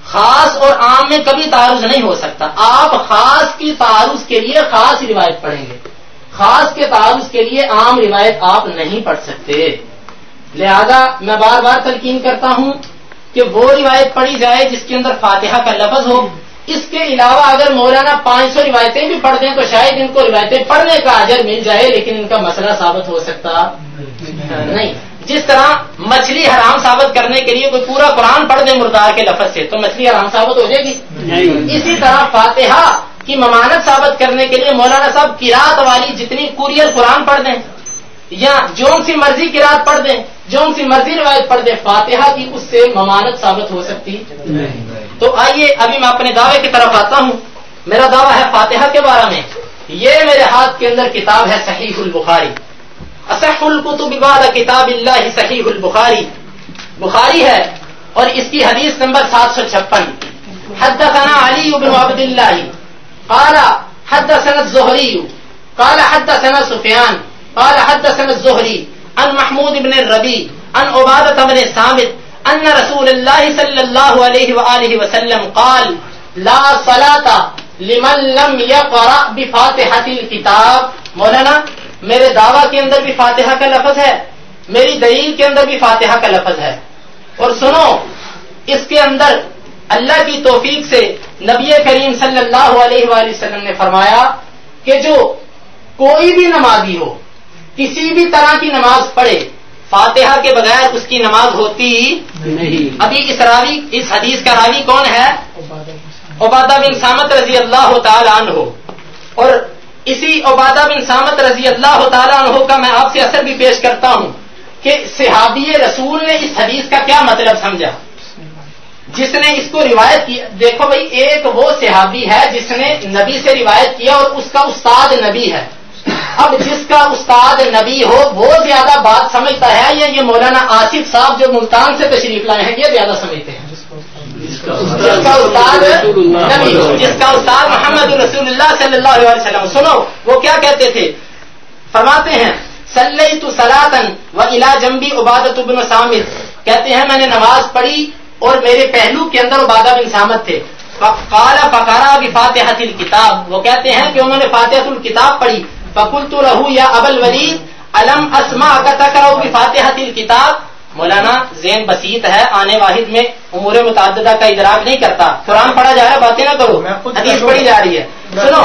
خاص اور عام میں کبھی تعارض نہیں ہو سکتا۔ آپ خاص کی تعارض کے لیے خاص روایت پڑھیں گے۔ خاص کے تعارض کے لیے عام روایت آپ نہیں پڑھ سکتے۔ لہذا میں بار بار تلقین کرتا ہوں کہ وہ روایت پڑھی جائے جس کے اندر فاتحہ کا لفظ ہو۔ اس کے علاوہ اگر مولانا پانچ سو روایتیں بھی پڑھ دیں تو شاید ان کو روایتیں پڑھنے کا اجر مل جائے، لیکن ان کا مسئلہ ثابت ہو سکتا۔ نہیں۔ جس طرح مچھلی حرام ثابت کرنے کے لیے کوئی پورا قرآن پڑھ دیں مردار کے لفظ سے تو مچھلی حرام ثابت ہو جائے گی۔ اسی طرح فاتحہ کی ممانت ثابت کرنے کے لیے مولانا صاحب کی رات والی جتنی کوریل قرآن پڑھ دیں یا جون سی مرضی کی رات پڑھ دیں جون سی مرضی روایت پڑھ دیں فاتحہ کی اس سے ممانت ثابت ہو سکتی۔ تو آئیے ابھی میں اپنے دعوے کی طرف آتا ہوں۔ میرا دعویٰ ہے فاتحہ کے بارے میں۔ یہ میرے ہاتھ کے اندر کتاب ہے صحیح البخاری۔ اصح القتب بعد کتاب اللہ صحیح البخاری بخاری ہے اور اس کی حدیث نمبر سات سو چھپن. حدثنا علی بن عبد اللہ. قال حدثنا الزہری. قال حدثنا سفیان. قال حدثنا الزہری. ان محمود بن الربی. ان عبادت بن سامت. ان رسول اللہ صلی اللہ علیہ وآلہ وسلم قال، لا صلاة لمن لم يقرأ بفاتحة الكتاب. مولانا میرے دعویٰ کے اندر بھی فاتحہ کا لفظ ہے، میری دلیل کے اندر بھی فاتحہ کا لفظ ہے۔ اور سنو، اس کے اندر اللہ کی توفیق سے نبی کریم صلی اللہ علیہ وآلہ وسلم نے فرمایا کہ جو کوئی بھی نمازی ہو، کسی بھی طرح کی نماز پڑھے، فاتحہ کے بغیر اس کی نماز ہوتی نہیں۔ ابھی اس راوی، اس حدیث کا راوی کون ہے؟ عبادہ بن سامت رضی اللہ تعالی عنہ۔ اور اسی عبادہ بن سامت رضی اللہ تعالیٰ عنہ کا میں آپ سے اثر بھی پیش کرتا ہوں کہ صحابی رسول نے اس حدیث کا کیا مطلب سمجھا؟ جس نے اس کو روایت کیا دیکھو بھائی، ایک وہ صحابی ہے جس نے نبی سے روایت کیا اور اس کا استاد نبی ہے۔ اب جس کا استاد نبی ہو، وہ زیادہ بات سمجھتا ہے یا یہ مولانا آصف صاحب جو ملتان سے تشریف لائے ہیں، یہ زیادہ سمجھتے ہیں۔ جس کا استاد نبی، جس کا استاد محمد رسول اللہ صلی اللہ علیہ وسلم، سنو، وہ کیا کہتے تھے؟ فرماتے ہیں سلی تو سلاتن و الا جمبی عبادت بن سامد کہتے ہیں، میں نے نماز پڑھی اور میرے پہلو کے اندر عبادہ بن سامد تھے۔ کالا پکارا بھی فاتح کتاب وہ کہتے ہیں کہ انہوں نے فاتح الکتاب پڑھی۔ فکل تو رہو یا ابل ولید علم اسما کا تکرا بھی فاتح کتاب مولانا زین بسیط ہے آنے واحد میں امور متعددہ کا ادراک نہیں کرتا۔ قرآن پڑھا جا رہا ہے باتیں نہ کرو۔ حدیث پڑھی جا رہی ہے۔ سنو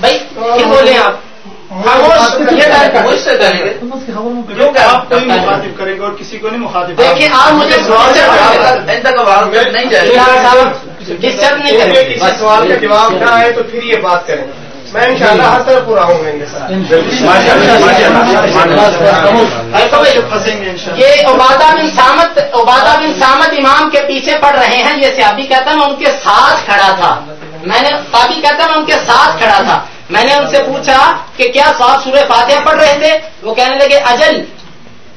بھائی پھر بولے آپ۔ کریں؟ گے اور کسی کو نہیں مخاطب دیکھیے آپ مجھے نہیں کریں۔ کسی سوال کا جواب نہ آئے تو پھر یہ بات کریں۔ میں ان شاء اللہ ہر طرح پورا ہوں گے یہ عبادہ بن سامت عبادہ بن سامت امام کے پیچھے پڑ رہے ہیں یہ سیابی کہتا میں ان کے ساتھ کھڑا تھا۔ میں نے کافی کہتا میں ان کے ساتھ کھڑا تھا۔ میں نے ان سے پوچھا کہ کیا صاف سورہ فاتحہ پڑھ رہے تھے؟ وہ کہنے لگے اجل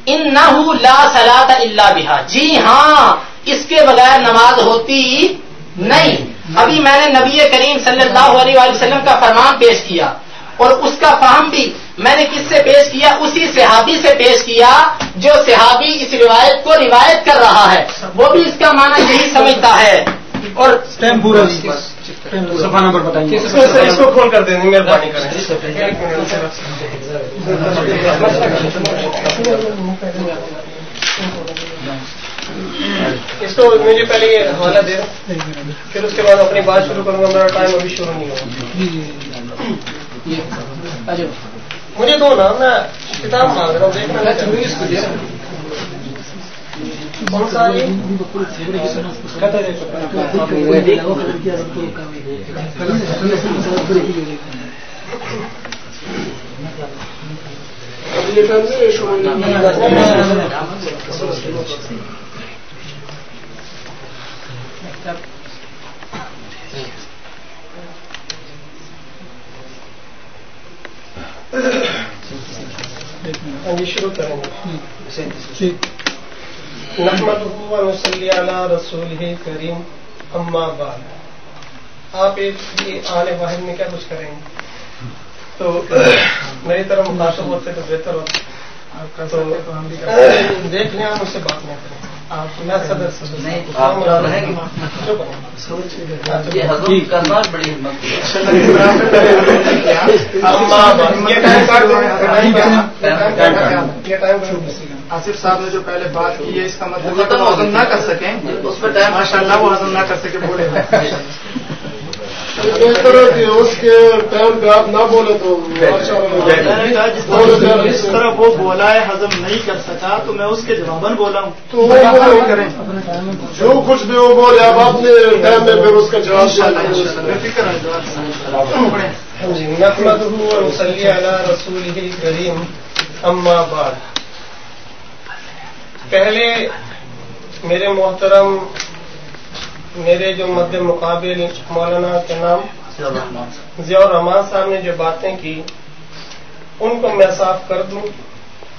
ان نہ لا سلاد اللہ بہا۔ جی ہاں اس کے بغیر نماز ہوتی نہیں۔ ابھی میں نے نبی کریم صلی اللہ علیہ وسلم کا فرمان پیش کیا اور اس کا فہم بھی میں نے کس سے پیش کیا؟ اسی صحابی سے پیش کیا جو صحابی اس روایت کو روایت کر رہا ہے۔ وہ بھی اس کا معنی یہی سمجھتا ہے۔ اور صفحہ نمبر بتائیے۔ اس کو کھول کر دیں مہربانی کریں۔ اس کو مجھے پہلے یہ حوالہ دے۔ پھر اس کے بعد اپنی بات شروع کروں گا میرا ٹائم ابھی شروع نہیں ہوگا۔ مجھے دو نا میں کتاب مانگ رہا ہوں دیکھنا کون سا یہ؟ شروع کریں گے نحمد علی رسول کریم۔ اما بعد۔ آپ ایک آنے واحد میں کیا کچھ کریں گے؟ تو میری طرف مخاطب ہوتے تو بہتر ہوتا۔ تو دیکھ لیں آپ مجھ سے بات نہ کریں۔ کرنا بڑی آصف صاحب نے جو پہلے بات کی ہے اس کا مطلب وہ ہضم نہ کر سکیں۔ اس پہ ٹائم ماشاء اللہ وہ ہضم نہ کر سکے بولے۔ بہتر ہے کہ اس کے ٹائم پہ آپ نہ بولے تو جس طرح وہ بولا ہے ہضم نہیں کر سکا تو میں اس کے جواباً بولا ہوں۔ تو جو کچھ بھی وہ بولے اب آپ نے ٹائم میں پھر اس کا جواب جی وسلی علی رسول کریم اما بعد۔ پہلے میرے محترم میرے جو مد مقابل مولانا کے نام ضیاء الرحمان صاحب۔ نے جو باتیں کی ان کو میں صاف کر دوں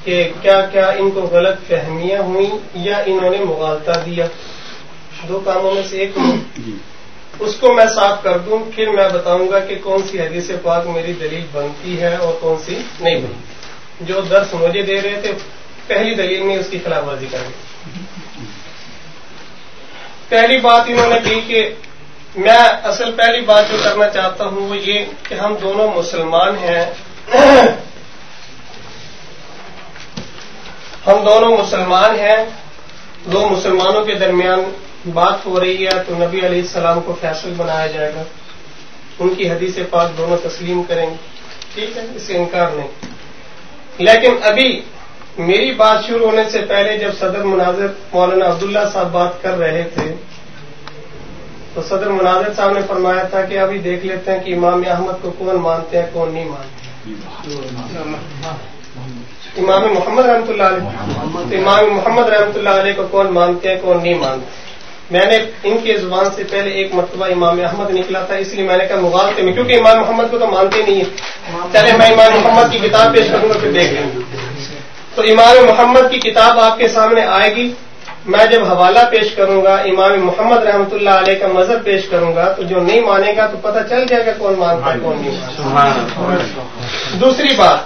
کہ کیا کیا ان کو غلط فہمیاں ہوئیں یا انہوں نے مغالطہ دیا۔ دو کاموں میں سے ایک اس کو میں صاف کر دوں پھر میں بتاؤں گا کہ کون سی حدیث پاک میری دلیل بنتی ہے اور کون سی نہیں بنتی۔ جو درس مجھے دے رہے تھے پہلی دلیل میں اس کی خلاف ورزی کریں پہلی بات انہوں نے کی کہ میں اصل پہلی بات جو کرنا چاہتا ہوں وہ یہ کہ ہم دونوں مسلمان ہیں۔ ہم دونوں مسلمان ہیں۔ دو مسلمانوں کے درمیان بات ہو رہی ہے تو نبی علیہ السلام کو فیصل بنایا جائے گا۔ ان کی حدیث پاک دونوں تسلیم کریں گے۔ ٹھیک ہے، اس سے انکار نہیں۔ لیکن ابھی میری بات شروع ہونے سے پہلے جب صدر مناظر مولانا عبداللہ صاحب بات کر رہے تھے، تو صدر مناظر صاحب نے فرمایا تھا کہ ابھی دیکھ لیتے ہیں کہ امام احمد کو کون مانتے ہیں، کون نہیں مانتے امام محمد رحمۃ اللہ علیہ امام محمد رحمۃ اللہ علیہ کو کون مانتے ہیں، کون نہیں مانتے میں نے ان کی زبان سے پہلے ایک مرتبہ امام احمد نکلا تھا، اس لیے میں نے کہا مغالطے میں، کیونکہ امام محمد کو تو مانتے نہیں ہیں۔ چلے، میں امام محمد کی کتاب پیش کروں گا، پھر دیکھ لیں۔ گے تو امام محمد کی کتاب آپ کے سامنے آئے گی۔ میں جب حوالہ پیش کروں گا، امام محمد رحمۃ اللہ علیہ کا مذہب پیش کروں گا، تو جو نہیں مانے گا تو پتہ چل جائے گا کون مانتا ہے، کون نہیں مانتا۔ دوسری بات،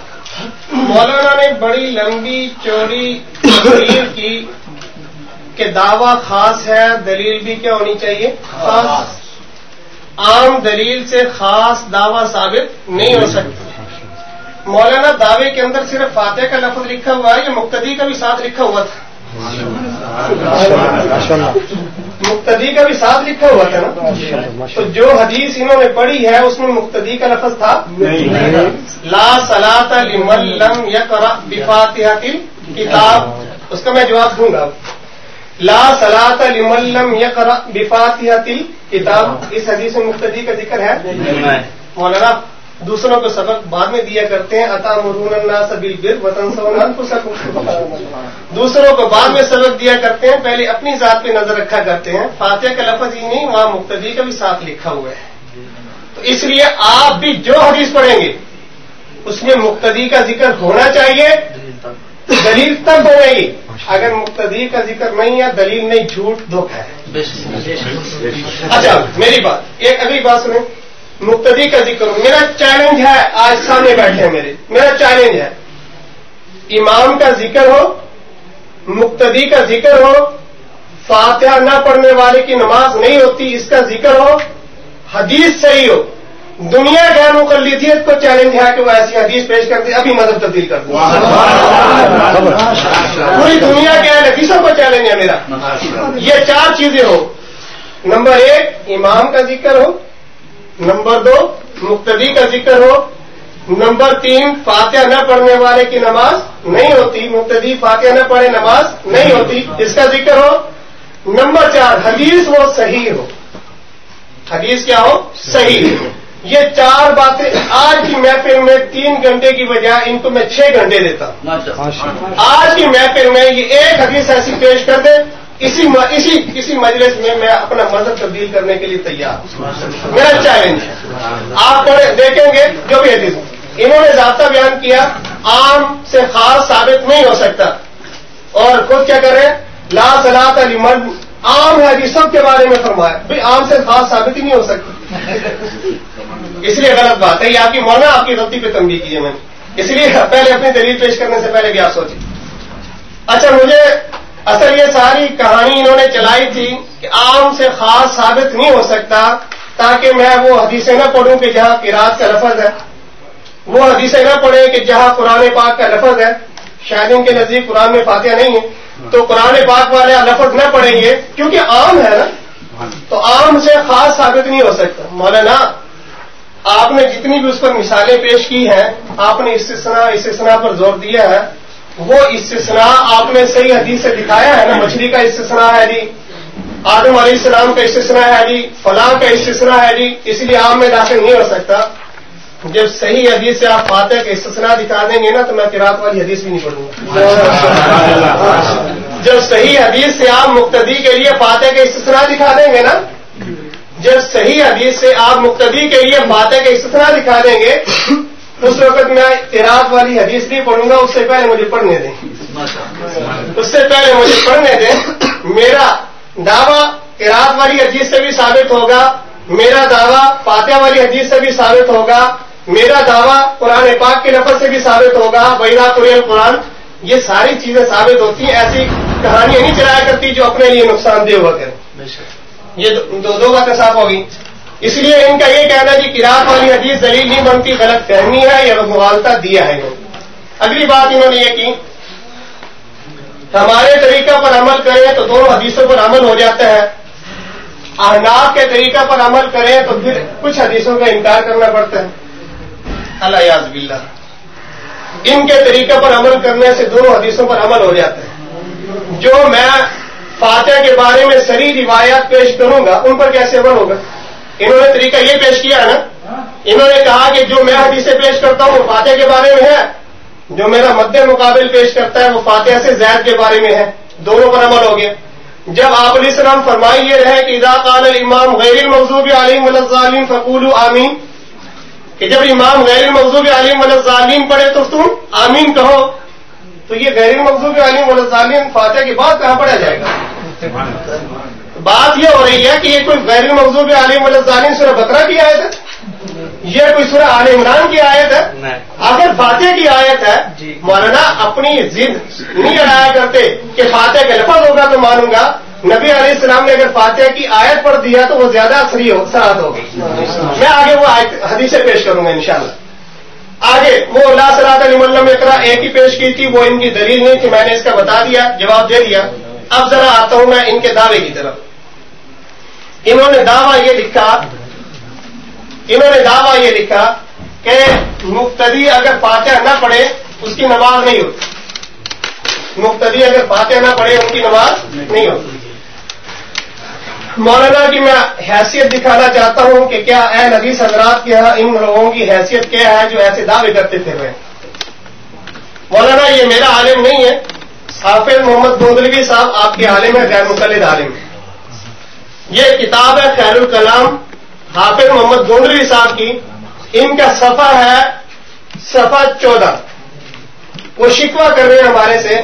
مولانا نے بڑی لمبی چوڑی تقریر کی کہ دعویٰ خاص ہے، دلیل بھی کیا ہونی چاہیے؟ خاص۔ عام دلیل سے خاص دعویٰ ثابت نہیں ہو سکتی مولانا دعوے کے اندر صرف فاتح کا لفظ لکھا ہوا ہے یا مقتدی کا بھی ساتھ لکھا ہوا تھا؟ مقتدی کا بھی ساتھ لکھا ہوا تھا نا؟ تو جو حدیث انہوں نے پڑھی ہے اس میں مقتدی کا لفظ تھا؟ لا سلاط لمن لم یقرا بفاتحہ کتاب اس کا میں جواب دوں گا لا سلاط لمن لم یقرا بفاتحہ کتاب اس حدیث میں مقتدی کا ذکر ہے۔ مولانا دوسروں کو سبق بعد میں دیا کرتے ہیں. عطا مرون اللہ سبیل بر وطن سون دوسروں کو بعد میں سبق دیا کرتے ہیں. پہلے اپنی ذات پہ نظر رکھا کرتے ہیں. فاتح کا لفظ ہی نہیں وہاں مقتدی کا بھی ساتھ لکھا ہوا ہے. تو اس لیے آپ بھی جو حدیث پڑھیں گے اس میں مقتدی کا ذکر ہونا چاہیے. دلیل تب ہو گئی. اگر مقتدی کا ذکر نہیں ہے دلیل نہیں جھوٹ دھوکہ ہے. اچھا میری بات. ایک اگلی بات سنیں. مقتدی کا ذکر ہو میرا چیلنج ہے، آج سامنے بیٹھے ہیں میرے۔ میرا چیلنج ہے۔ امام کا ذکر ہو مقتدی کا ذکر ہو، فاتحہ نہ پڑھنے والے کی نماز نہیں ہوتی، اس کا ذکر ہو، حدیث صحیح ہو۔ دنیا کا مقلدیت کو چیلنج ہے کہ وہ ایسی حدیث پیش کرتے، ابھی مذہب تبدیل کر دوں۔ پوری دنیا کے حدیثوں کو چیلنج ہے میرا۔ یہ چار چیزیں ہو نمبر ایک، امام کا ذکر ہو۔ نمبر دو مقتدی کا ذکر ہو۔ نمبر تین فاتحہ نہ پڑھنے والے کی نماز نہیں ہوتی۔ مقتدی فاتحہ نہ پڑھے نماز نہیں ہوتی۔ اس کا ذکر ہو۔ نمبر چار حدیث وہ صحیح ہو۔ حدیث کیا ہو؟ صحیح ہو۔ یہ چار باتیں آج کی محفل میں تین گھنٹے کی بجائے ان کو میں چھ گھنٹے دیتا ہوں۔ آج کی محفل میں یہ ایک حدیث ایسی پیش کر دیں اسی اسی اسی مجلس میں میں اپنا مذہب تبدیل کرنے کے لیے تیار میرا چیلنج ہے۔ آپ دیکھیں گے جو بھی حدیث انہوں نے ضابطہ بیان کیا، عام سے خاص ثابت نہیں ہو سکتا۔ اور خود کیا کریں لا سلاد علی مرد عام ہے جی، سب کے بارے میں فرمایا۔ بھائی عام سے خاص ثابت ہی نہیں ہو سکتی اس لیے غلط بات ہے۔ یہ آپ کی مونا آپ کی غلطی پہ تنبیہ کیجیے میں اس لیے پہلے اپنی دلیل پیش کرنے سے پہلے بھی آپ سوچیں۔ اچھا مجھے اصل یہ ساری کہانی انہوں نے چلائی تھی کہ عام سے خاص ثابت نہیں ہو سکتا تاکہ میں وہ حدیثیں نہ پڑھوں کہ جہاں قرآد کا لفظ ہے۔ وہ حدیثیں نہ پڑھیں کہ جہاں قرآن پاک کا لفظ ہے۔ شاید ان کے نزدیک قرآن میں فاتحہ نہیں ہے۔ تو قرآن پاک والے لفظ نہ پڑھیں گے۔ کیونکہ عام ہے نا۔ تو عام سے خاص ثابت نہیں ہو سکتا۔ مولانا، آپ نے جتنی بھی اس پر مثالیں پیش کی ہیں، آپ نے استثنا استثنا پر زور دیا ہے۔ وہ استثنا آپ نے صحیح حدیث سے دکھایا ہے نا، مچھلی کا استثنا ہے جی آدم علیہ السلام کا استثنا ہے جی فلاں کا استثنا ہے جی اس لیے عام میں داخل نہیں ہو سکتا۔ جب صحیح حدیث سے آپ فاتح کا استثنا دکھا دیں گے نا، تو میں قرآت والی حدیث بھی نہیں پڑھوں گا۔ جب صحیح حدیث سے آپ مقتدی کے لیے فاتح کا استثنا دکھا دیں گے نا، جب صحیح حدیث سے آپ مقتدی کے لیے فاتح کا استثنا دکھا دیں گے اس وقت میں قرآت والی حدیث نہیں پڑھوں گا، اس سے پہلے مجھے پڑھنے دیں۔ اس سے پہلے مجھے پڑھنے دیں۔ میرا دعویٰ قرآت والی حدیث سے بھی ثابت ہوگا، میرا دعویٰ فاتحہ والی حدیث سے بھی ثابت ہوگا، میرا دعویٰ قرآن پاک کے نفر سے بھی ثابت ہوگا۔ بینا قریل قرآن یہ ساری چیزیں ثابت ہوتی ہیں، ایسی کہانیاں نہیں چلایا کرتی جو اپنے لیے نقصان دہ ہوا کریں۔ یہ دو دو باتیں صاف ہوگی اس لیے ان کا یہ کہنا کہ کراط والی حدیث دلیل نہیں بنتی، غلط فہمی ہے یا مغالتا دیا ہے۔ اگلی بات انہوں نے یہ کی، ہمارے طریقہ پر عمل کریں تو دونوں حدیثوں پر عمل ہو جاتا ہے۔ احناف کے طریقہ پر عمل کریں تو پھر کچھ حدیثوں کا انکار کرنا پڑتا ہے۔ اللہ یاز بلّہ ان کے طریقے پر عمل کرنے سے دونوں حدیثوں پر عمل ہو جاتا ہے۔ جو میں فاتح کے بارے میں سری روایات پیش کروں گا، ان پر کیسے عمل ہوگا؟ انہوں نے طریقہ یہ پیش کیا ہے نا، انہوں نے کہا کہ جو میں حدیثیں پیش کرتا ہوں وہ فاتح کے بارے میں ہے، جو میرا مد مقابل پیش کرتا ہے وہ فاتحہ سے زید کے بارے میں ہے، دونوں پر عمل ہو گیا۔ جب آپ علیہ السلام فرمائی یہ رہے کہ ادا قال امام غیر الموضوب علیم الظالم فقول آمین، کہ جب امام غیر الموضوب علیم الظالم پڑھے تو تم آمین کہو۔ تو یہ غیر الموضوب علیم الظالم فاتح کے بعد کہاں پڑھا جائے گا؟ بات یہ ہو رہی ہے کہ یہ کوئی غیر الموضوب علیم الظالم سورہ بکرا کی آیت ہے؟ یہ کوئی سورہ عال عمران کی آیت ہے؟ اگر فاتح کی آیت ہے جی۔ مولانا اپنی ضد نہیں اڑایا کرتے کہ فاتح کا لفظ ہوگا تو مانوں گا۔ نبی علیہ السلام نے اگر فاتح کی آیت پڑھ دیا تو وہ زیادہ اثری ہو سرحد ہوگی میں آگے وہ حدیثیں پیش کروں گا انشاءاللہ۔ آگے وہ اللہ صلاح علی ملم اقرا ایک ہی پیش کی تھی وہ ان کی دلیل نہیں تھی میں نے اس کا بتا دیا جواب دے دیا۔ اب ذرا آتا ہوں میں ان کے دعوے کی طرف۔ انہوں نے دعویٰ یہ لکھا، انہوں نے دعویٰ یہ لکھا کہ مقتدی اگر فاتحہ نہ پڑھے اس کی نماز نہیں ہوتی۔ مقتدی اگر فاتحہ نہ پڑھے ان کی نماز نہیں ہوتی۔ مولانا کی میں حیثیت دکھانا چاہتا ہوں کہ کیا اے حدیث حضرات کے یہاں ان لوگوں کی حیثیت کیا ہے جو ایسے دعوے کرتے تھے؟ میں مولانا، یہ میرا عالم نہیں ہے حافظ محمد گوندلوی صاحب آپ کے عالم ہے غیر مقلد عالم یہ کتاب ہے خیر الکلام، حافظ محمد گونڈری صاحب کی۔ ان کا سفا ہے سفا چودہ۔ وہ شکوا کر رہے ہیں ہمارے سے۔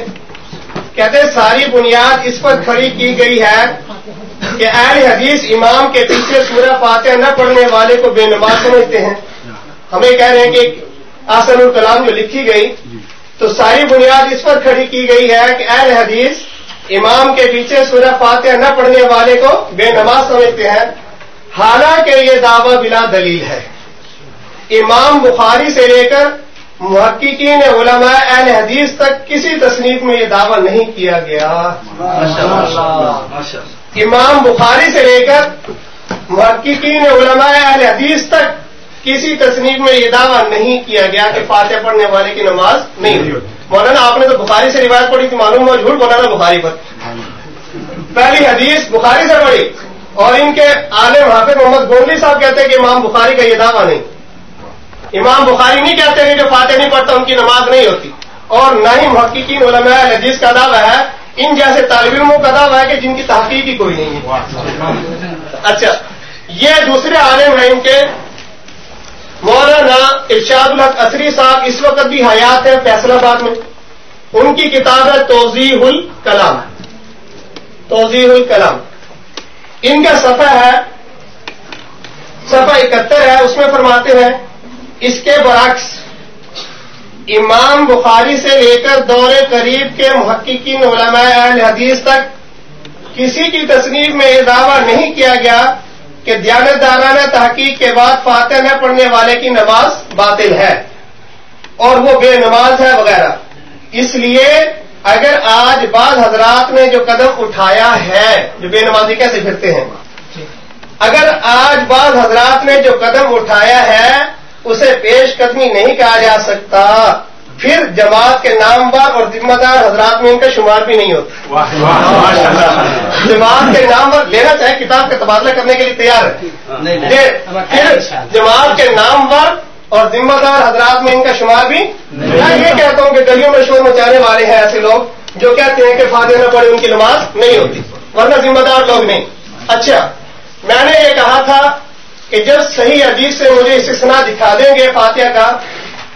کہتے ہیں، ساری بنیاد اس پر کھڑی کی گئی ہے کہ اہل حدیث امام کے پیچھے سورہ فاتحہ نہ پڑھنے والے کو بے نماز سمجھتے ہیں۔ ہمیں کہہ رہے ہیں کہ آسن الکلام جو لکھی گئی، تو ساری بنیاد اس پر کھڑی کی گئی ہے کہ اہل حدیث امام کے پیچھے سورہ فاتحہ نہ پڑھنے والے کو بے نماز سمجھتے ہیں۔ حالانکہ یہ دعویٰ بلا دلیل ہے۔ امام بخاری سے لے کر محققین علماء اہل حدیث تک کسی تصنیف میں یہ دعویٰ نہیں کیا گیا۔ امام بخاری سے لے کر محققین علماء اہل حدیث تک کسی تصنیف میں یہ دعویٰ نہیں کیا گیا کہ فاتح پڑھنے والے کی نماز نہیں مولانا، آپ نے تو بخاری سے روایت پڑھی تھی معلوم ہو جھوٹ بولا تھا بخاری پر۔ پہلی حدیث بخاری سے پڑھی اور ان کے عالم حافظ محمد گونڈلی صاحب کہتے ہیں کہ امام بخاری کا یہ دعویٰ نہیں۔ امام بخاری نہیں کہتے کہ جو فاتح نہیں پڑھتا، ان کی نماز نہیں ہوتی۔ اور نہ ہی محققین، علماء حدیث کا دعویٰ ہے۔ ان جیسے طالب علموں کا دعویٰ ہے کہ جن کی تحقیق ہی کوئی نہیں ہے۔ اچھا یہ دوسرے عالم ہیں ان کے مولانا ارشاد الحق اصری صاحب اس وقت بھی حیات ہے فیصلہ آباد میں۔ ان کی کتاب ہے توضیح الکلام۔ توضیح الکلام۔ ان کا صفحہ ہے، صفحہ اکہتر ہے، اس میں فرماتے ہیں، اس کے برعکس امام بخاری سے لے کر دور قریب کے محققین، علماء اہل حدیث تک کسی کی تصنیف میں یہ دعویٰ نہیں کیا گیا کہ دیانتدارانہ تحقیق کے بعد فاتح نہ پڑھنے والے کی نماز باطل ہے اور وہ بے نماز ہے وغیرہ۔ اس لیے اگر آج بعض حضرات نے جو قدم اٹھایا ہے جو بے نمازی کیسے پھرتے ہیں؟ اگر آج بعض حضرات نے جو قدم اٹھایا ہے اسے پیش قدمی نہیں کہا جا سکتا۔ پھر جماعت کے نام پر اور ذمہ دار حضرات میں ان کا شمار بھی نہیں ہوتا۔ جماعت کے نام پر لینا چاہے کتاب کا تبادلہ کرنے کے لیے تیار ہے۔ پھر جماعت کے نام پر اور ذمہ دار حضرات میں ان کا شمار بھی میں یہ کہتا ہوں کہ گلیوں میں شور مچانے والے ہیں ایسے لوگ جو کہتے ہیں کہ فاتح نہ پڑے ان کی نماز نہیں ہوتی۔ ورنہ ذمہ دار لوگ نہیں۔ اچھا میں نے یہ کہا تھا کہ جب صحیح حدیث سے مجھے استثنا دکھا دیں گے فاتحہ کا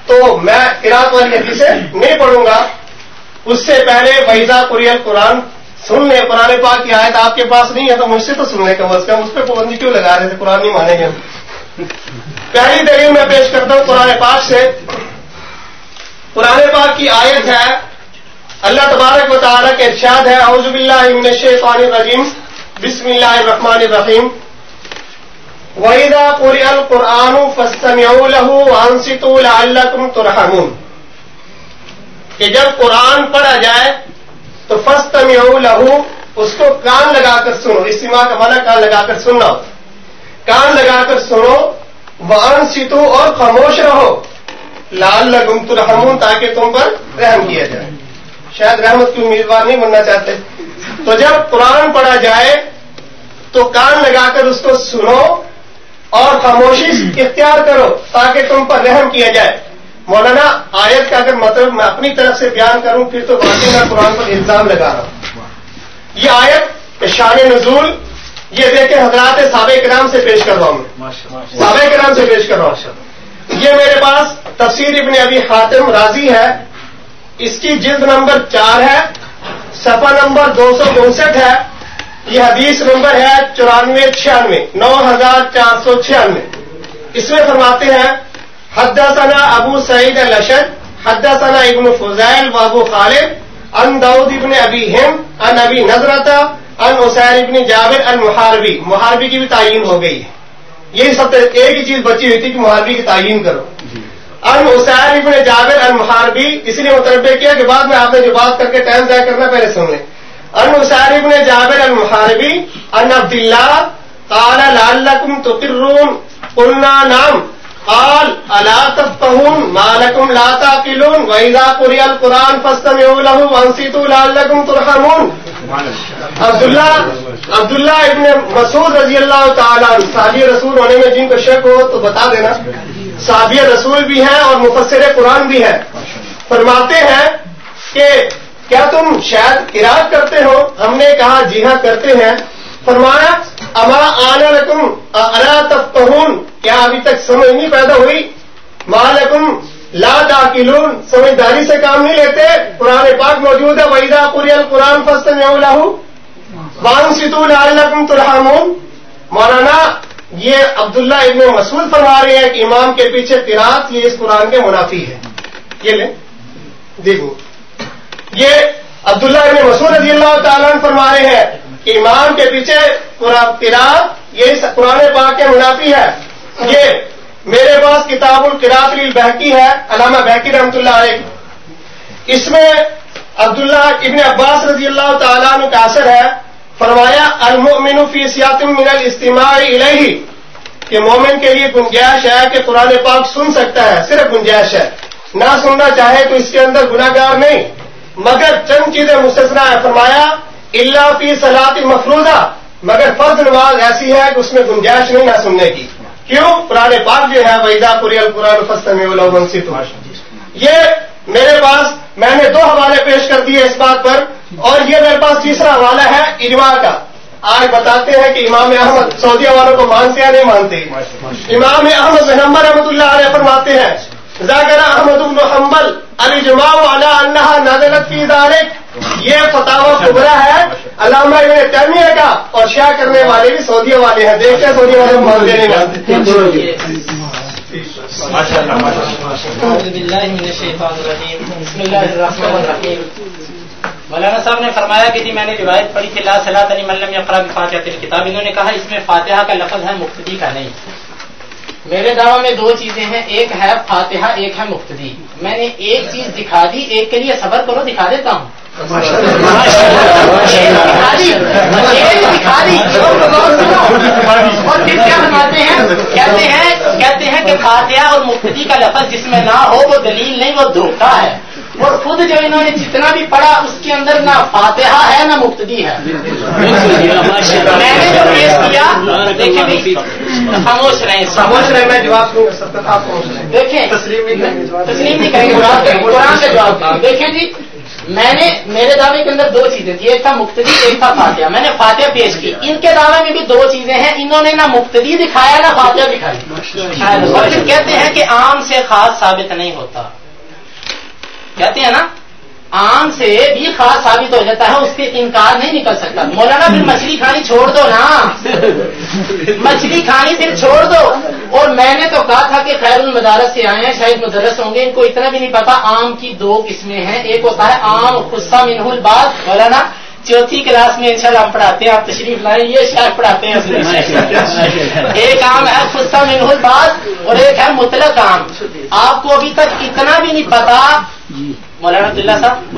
تو میں عراق والی حدیث سے نہیں پڑھوں گا۔ اس سے پہلے ویزا قریل قرآن سن لیں قرآن پاک کی آیت آپ کے پاس نہیں ہے تو مجھ سے تو سننے کم از کم اس پہ پابندی کیوں لگا رہے تھے؟ قرآن نہیں مانیں گے۔ پہلی دلیل میں پیش کرتا ہوں قرآن پاک سے۔ قرآن پاک کی آیت ہے، اللہ تبارک و تعالیٰ کے ارشاد ہے، اعوذ باللہ من الشیطان الرجیم، بسم اللہ الرحمن الرحیم۔ وحیدہ پوری القرآن فسم وانسط لعلکم ترحمون کہ جب قرآن پڑھا جائے تو فستم لہو اس کو کان لگا کر سنو استماع کا مانا کان لگا کر سننا۔ کان لگا کر سنو وان اور خاموش رہو۔ لال لگم ترحمون، تاکہ تم پر رحم کیا جائے۔ شاید رحمت کی امیدوار نہیں بننا چاہتے۔ تو جب قرآن پڑھا جائے تو کان لگا کر اس کو سنو اور خاموشی اختیار کرو تاکہ تم پر رحم کیا جائے۔ مولانا، آیت کا اگر مطلب میں اپنی طرف سے بیان کروں، پھر تو باقی میں قرآن پر الزام لگا رہا ہوں۔ یہ آیت شان نزول، یہ دیکھیں حضرات سابق کرام سے پیش کر رہا ہوں۔ سابق کرام سے پیش کر رہا ہوں۔ یہ میرے پاس تفسیر ابن ابھی خاتم راضی ہے۔ اس کی جلد نمبر چار ہے سفا نمبر دو سو انسٹھ ہے۔ یہ حدیث نمبر ہے چورانوے چھیانوے نو ہزار چار سو چھیانوے۔ اس میں فرماتے ہیں حد ثنا ابو سعید الشد حد ثنا ابن فضائل و ابو خالد ان دعود ابن ابی ہم ان ابی نظرتا ان اسیر ابن جاوید المحاربی محاربی۔ کی بھی تعین ہو گئی ہے۔ یہ سب ایک ہی چیز بچی ہوئی تھی کہ محاربی کی تعین کرو۔ ان اسیر ابن جاوید المحاربی اس لیے متربع کیا کہ بعد میں آپ نے جو بات کر کے ٹائم ضائع کرنا پہلے سن لیں۔ ان نے جابر المحاربی ان عبد اللہ قال لعلکم تقرون، قلنا نام قال، الا تفقهون، ما لكم لا تعقلون. واذا قرئ القران فاستمعوا له وانصتوا لعلكم ترحمون. عبداللہ عبداللہ ابن مسعود رضی اللہ تعالیٰ صحابی رسول ہونے میں جن کو شک ہو تو بتا دینا۔ صحابی رسول بھی ہیں اور مفسر قرآن بھی ہے فرماتے ہیں کہ کیا تم شاید اراد کرتے ہو؟ ہم نے کہا جی ہاں کرتے ہیں۔ فرمایا، اما آنا رقم اللہ تفتہون۔ کیا ابھی تک سمجھ نہیں پیدا ہوئی؟ مالکم لا داخلون۔ سمجھداری سے کام نہیں لیتے۔ قرآن پاک موجود ہے۔ وحیدہ پوری القرآن فسٹ میں وان ستول الحم ترحمون۔ مولانا، یہ عبداللہ ابن مسعود فرما رہے ہیں کہ امام کے پیچھے قرات یہ اس قرآن کے منافی ہے یہ لیں۔ دیکھو۔ یہ عبداللہ ابن مسعود رضی اللہ تعالیٰ فرما رہے ہیں کہ امام کے پیچھے قرآن یہ قرآن پاک کے منافی ہے۔ یہ میرے پاس کتاب القرات بہکی ہے، علامہ بہکی رحمۃ اللہ علیہ۔ اس میں عبداللہ ابن عباس رضی اللہ تعالیٰ کا اثر ہے۔ فرمایا، المؤمن فی سیات من الاستماع الیہ۔ کہ مومن کے لیے گنجائش ہے کہ قرآن پاک سن سکتا ہے، صرف گنجائش ہے۔ نہ سننا چاہے تو اس کے اندر گناگار نہیں۔ مگر چند چیزیں مستثنا ہے فرمایا اللہ فی صلاحت مفروضہ۔ مگر فرض نماز ایسی ہے کہ اس میں گنجائش نہیں نہ سننے کی۔ کیوں؟ قرآن پاک جو ہے ویزا پوری القرآن فسط میں یہ میرے پاس میں نے دو حوالے پیش کر دیے اس بات پر اور یہ میرے پاس تیسرا حوالہ ہے اجماع کا۔ آج بتاتے ہیں کہ امام احمد سعودیہ والوں کو مانتے یا نہیں مانتے۔ امام احمد محمد رحمۃ اللہ علیہ فرماتے ہیں ذاکر احمد حمبل علی جماع والا اللہ نازلت کی ادارک یہ فتح خبرا ہے علامہ ابن تیمیہ کا اور شیعہ کرنے والے بھی سعودیہ والے ہیں۔ دیکھتے ہیں سعودیہ والے مانتے نہیں مانتے مولانا صاحب نے فرمایا کہ جی میں نے روایت پڑھی تھی اللہ صلاح علی ملم اقرا فاتحہ کتاب انہوں نے کہا اس میں فاتحہ کا لفظ ہے مقتدی کا نہیں۔ میرے دعوی میں دو چیزیں ہیں ایک ہے فاتحہ ایک ہے مقتدی۔ میں نے ایک چیز دکھا دی ایک کے لیے صبر کرو دکھا دیتا ہوں۔ اور پھر کیا فرماتے ہیں؟ کہتے ہیں کہتے ہیں کہ فاتحہ اور مقتدی کا لفظ جس میں نہ ہو وہ دلیل نہیں وہ دھوکہ ہے۔ اور خود جو انہوں نے جتنا بھی پڑھا اس کے اندر نہ فاتحہ ہے نہ مقتدی ہے۔ میں نے جو پیش کیا دیکھیں خاموش رہے خاموش رہے میں جواب دوں دیکھیں تسلیم نہیں کریں گے قرآن کا جواب دیکھیں جی میں نے میرے دعوے کے اندر دو چیزیں تھی ایک تھا مقتدی ایک تھا فاتحہ۔ میں نے فاتحہ پیش کی۔ ان کے دعوے میں بھی دو چیزیں ہیں انہوں نے نہ مقتدی دکھایا نہ فاتحہ دکھائی۔ اور پھر کہتے ہیں کہ عام سے خاص ثابت نہیں ہوتا۔ کہتے ہیں نا آم سے بھی خاص ثابت ہو جاتا ہے، اس کے انکار نہیں نکل سکتا۔ مولانا پھر مچھلی کھانی چھوڑ دو نا۔ مچھلی کھانی پھر چھوڑ دو۔ اور میں نے تو کہا تھا کہ خیر المدارس سے آئے ہیں شاید مدرس ہوں گے، ان کو اتنا بھی نہیں پتا آم کی دو قسمیں ہیں۔ ایک ہوتا ہے آم، خصہ منہ الباز مولانا چوتھی کلاس میں انشاءاللہ ہم پڑھاتے ہیں آپ تشریف لائیں یہ شاید پڑھاتے ہیں ایک آم ہے خصہ منہ الباز اور ایک ہے مطلق آم آپ کو ابھی تک اتنا بھی نہیں پتا مولانا عبداللہ صاحب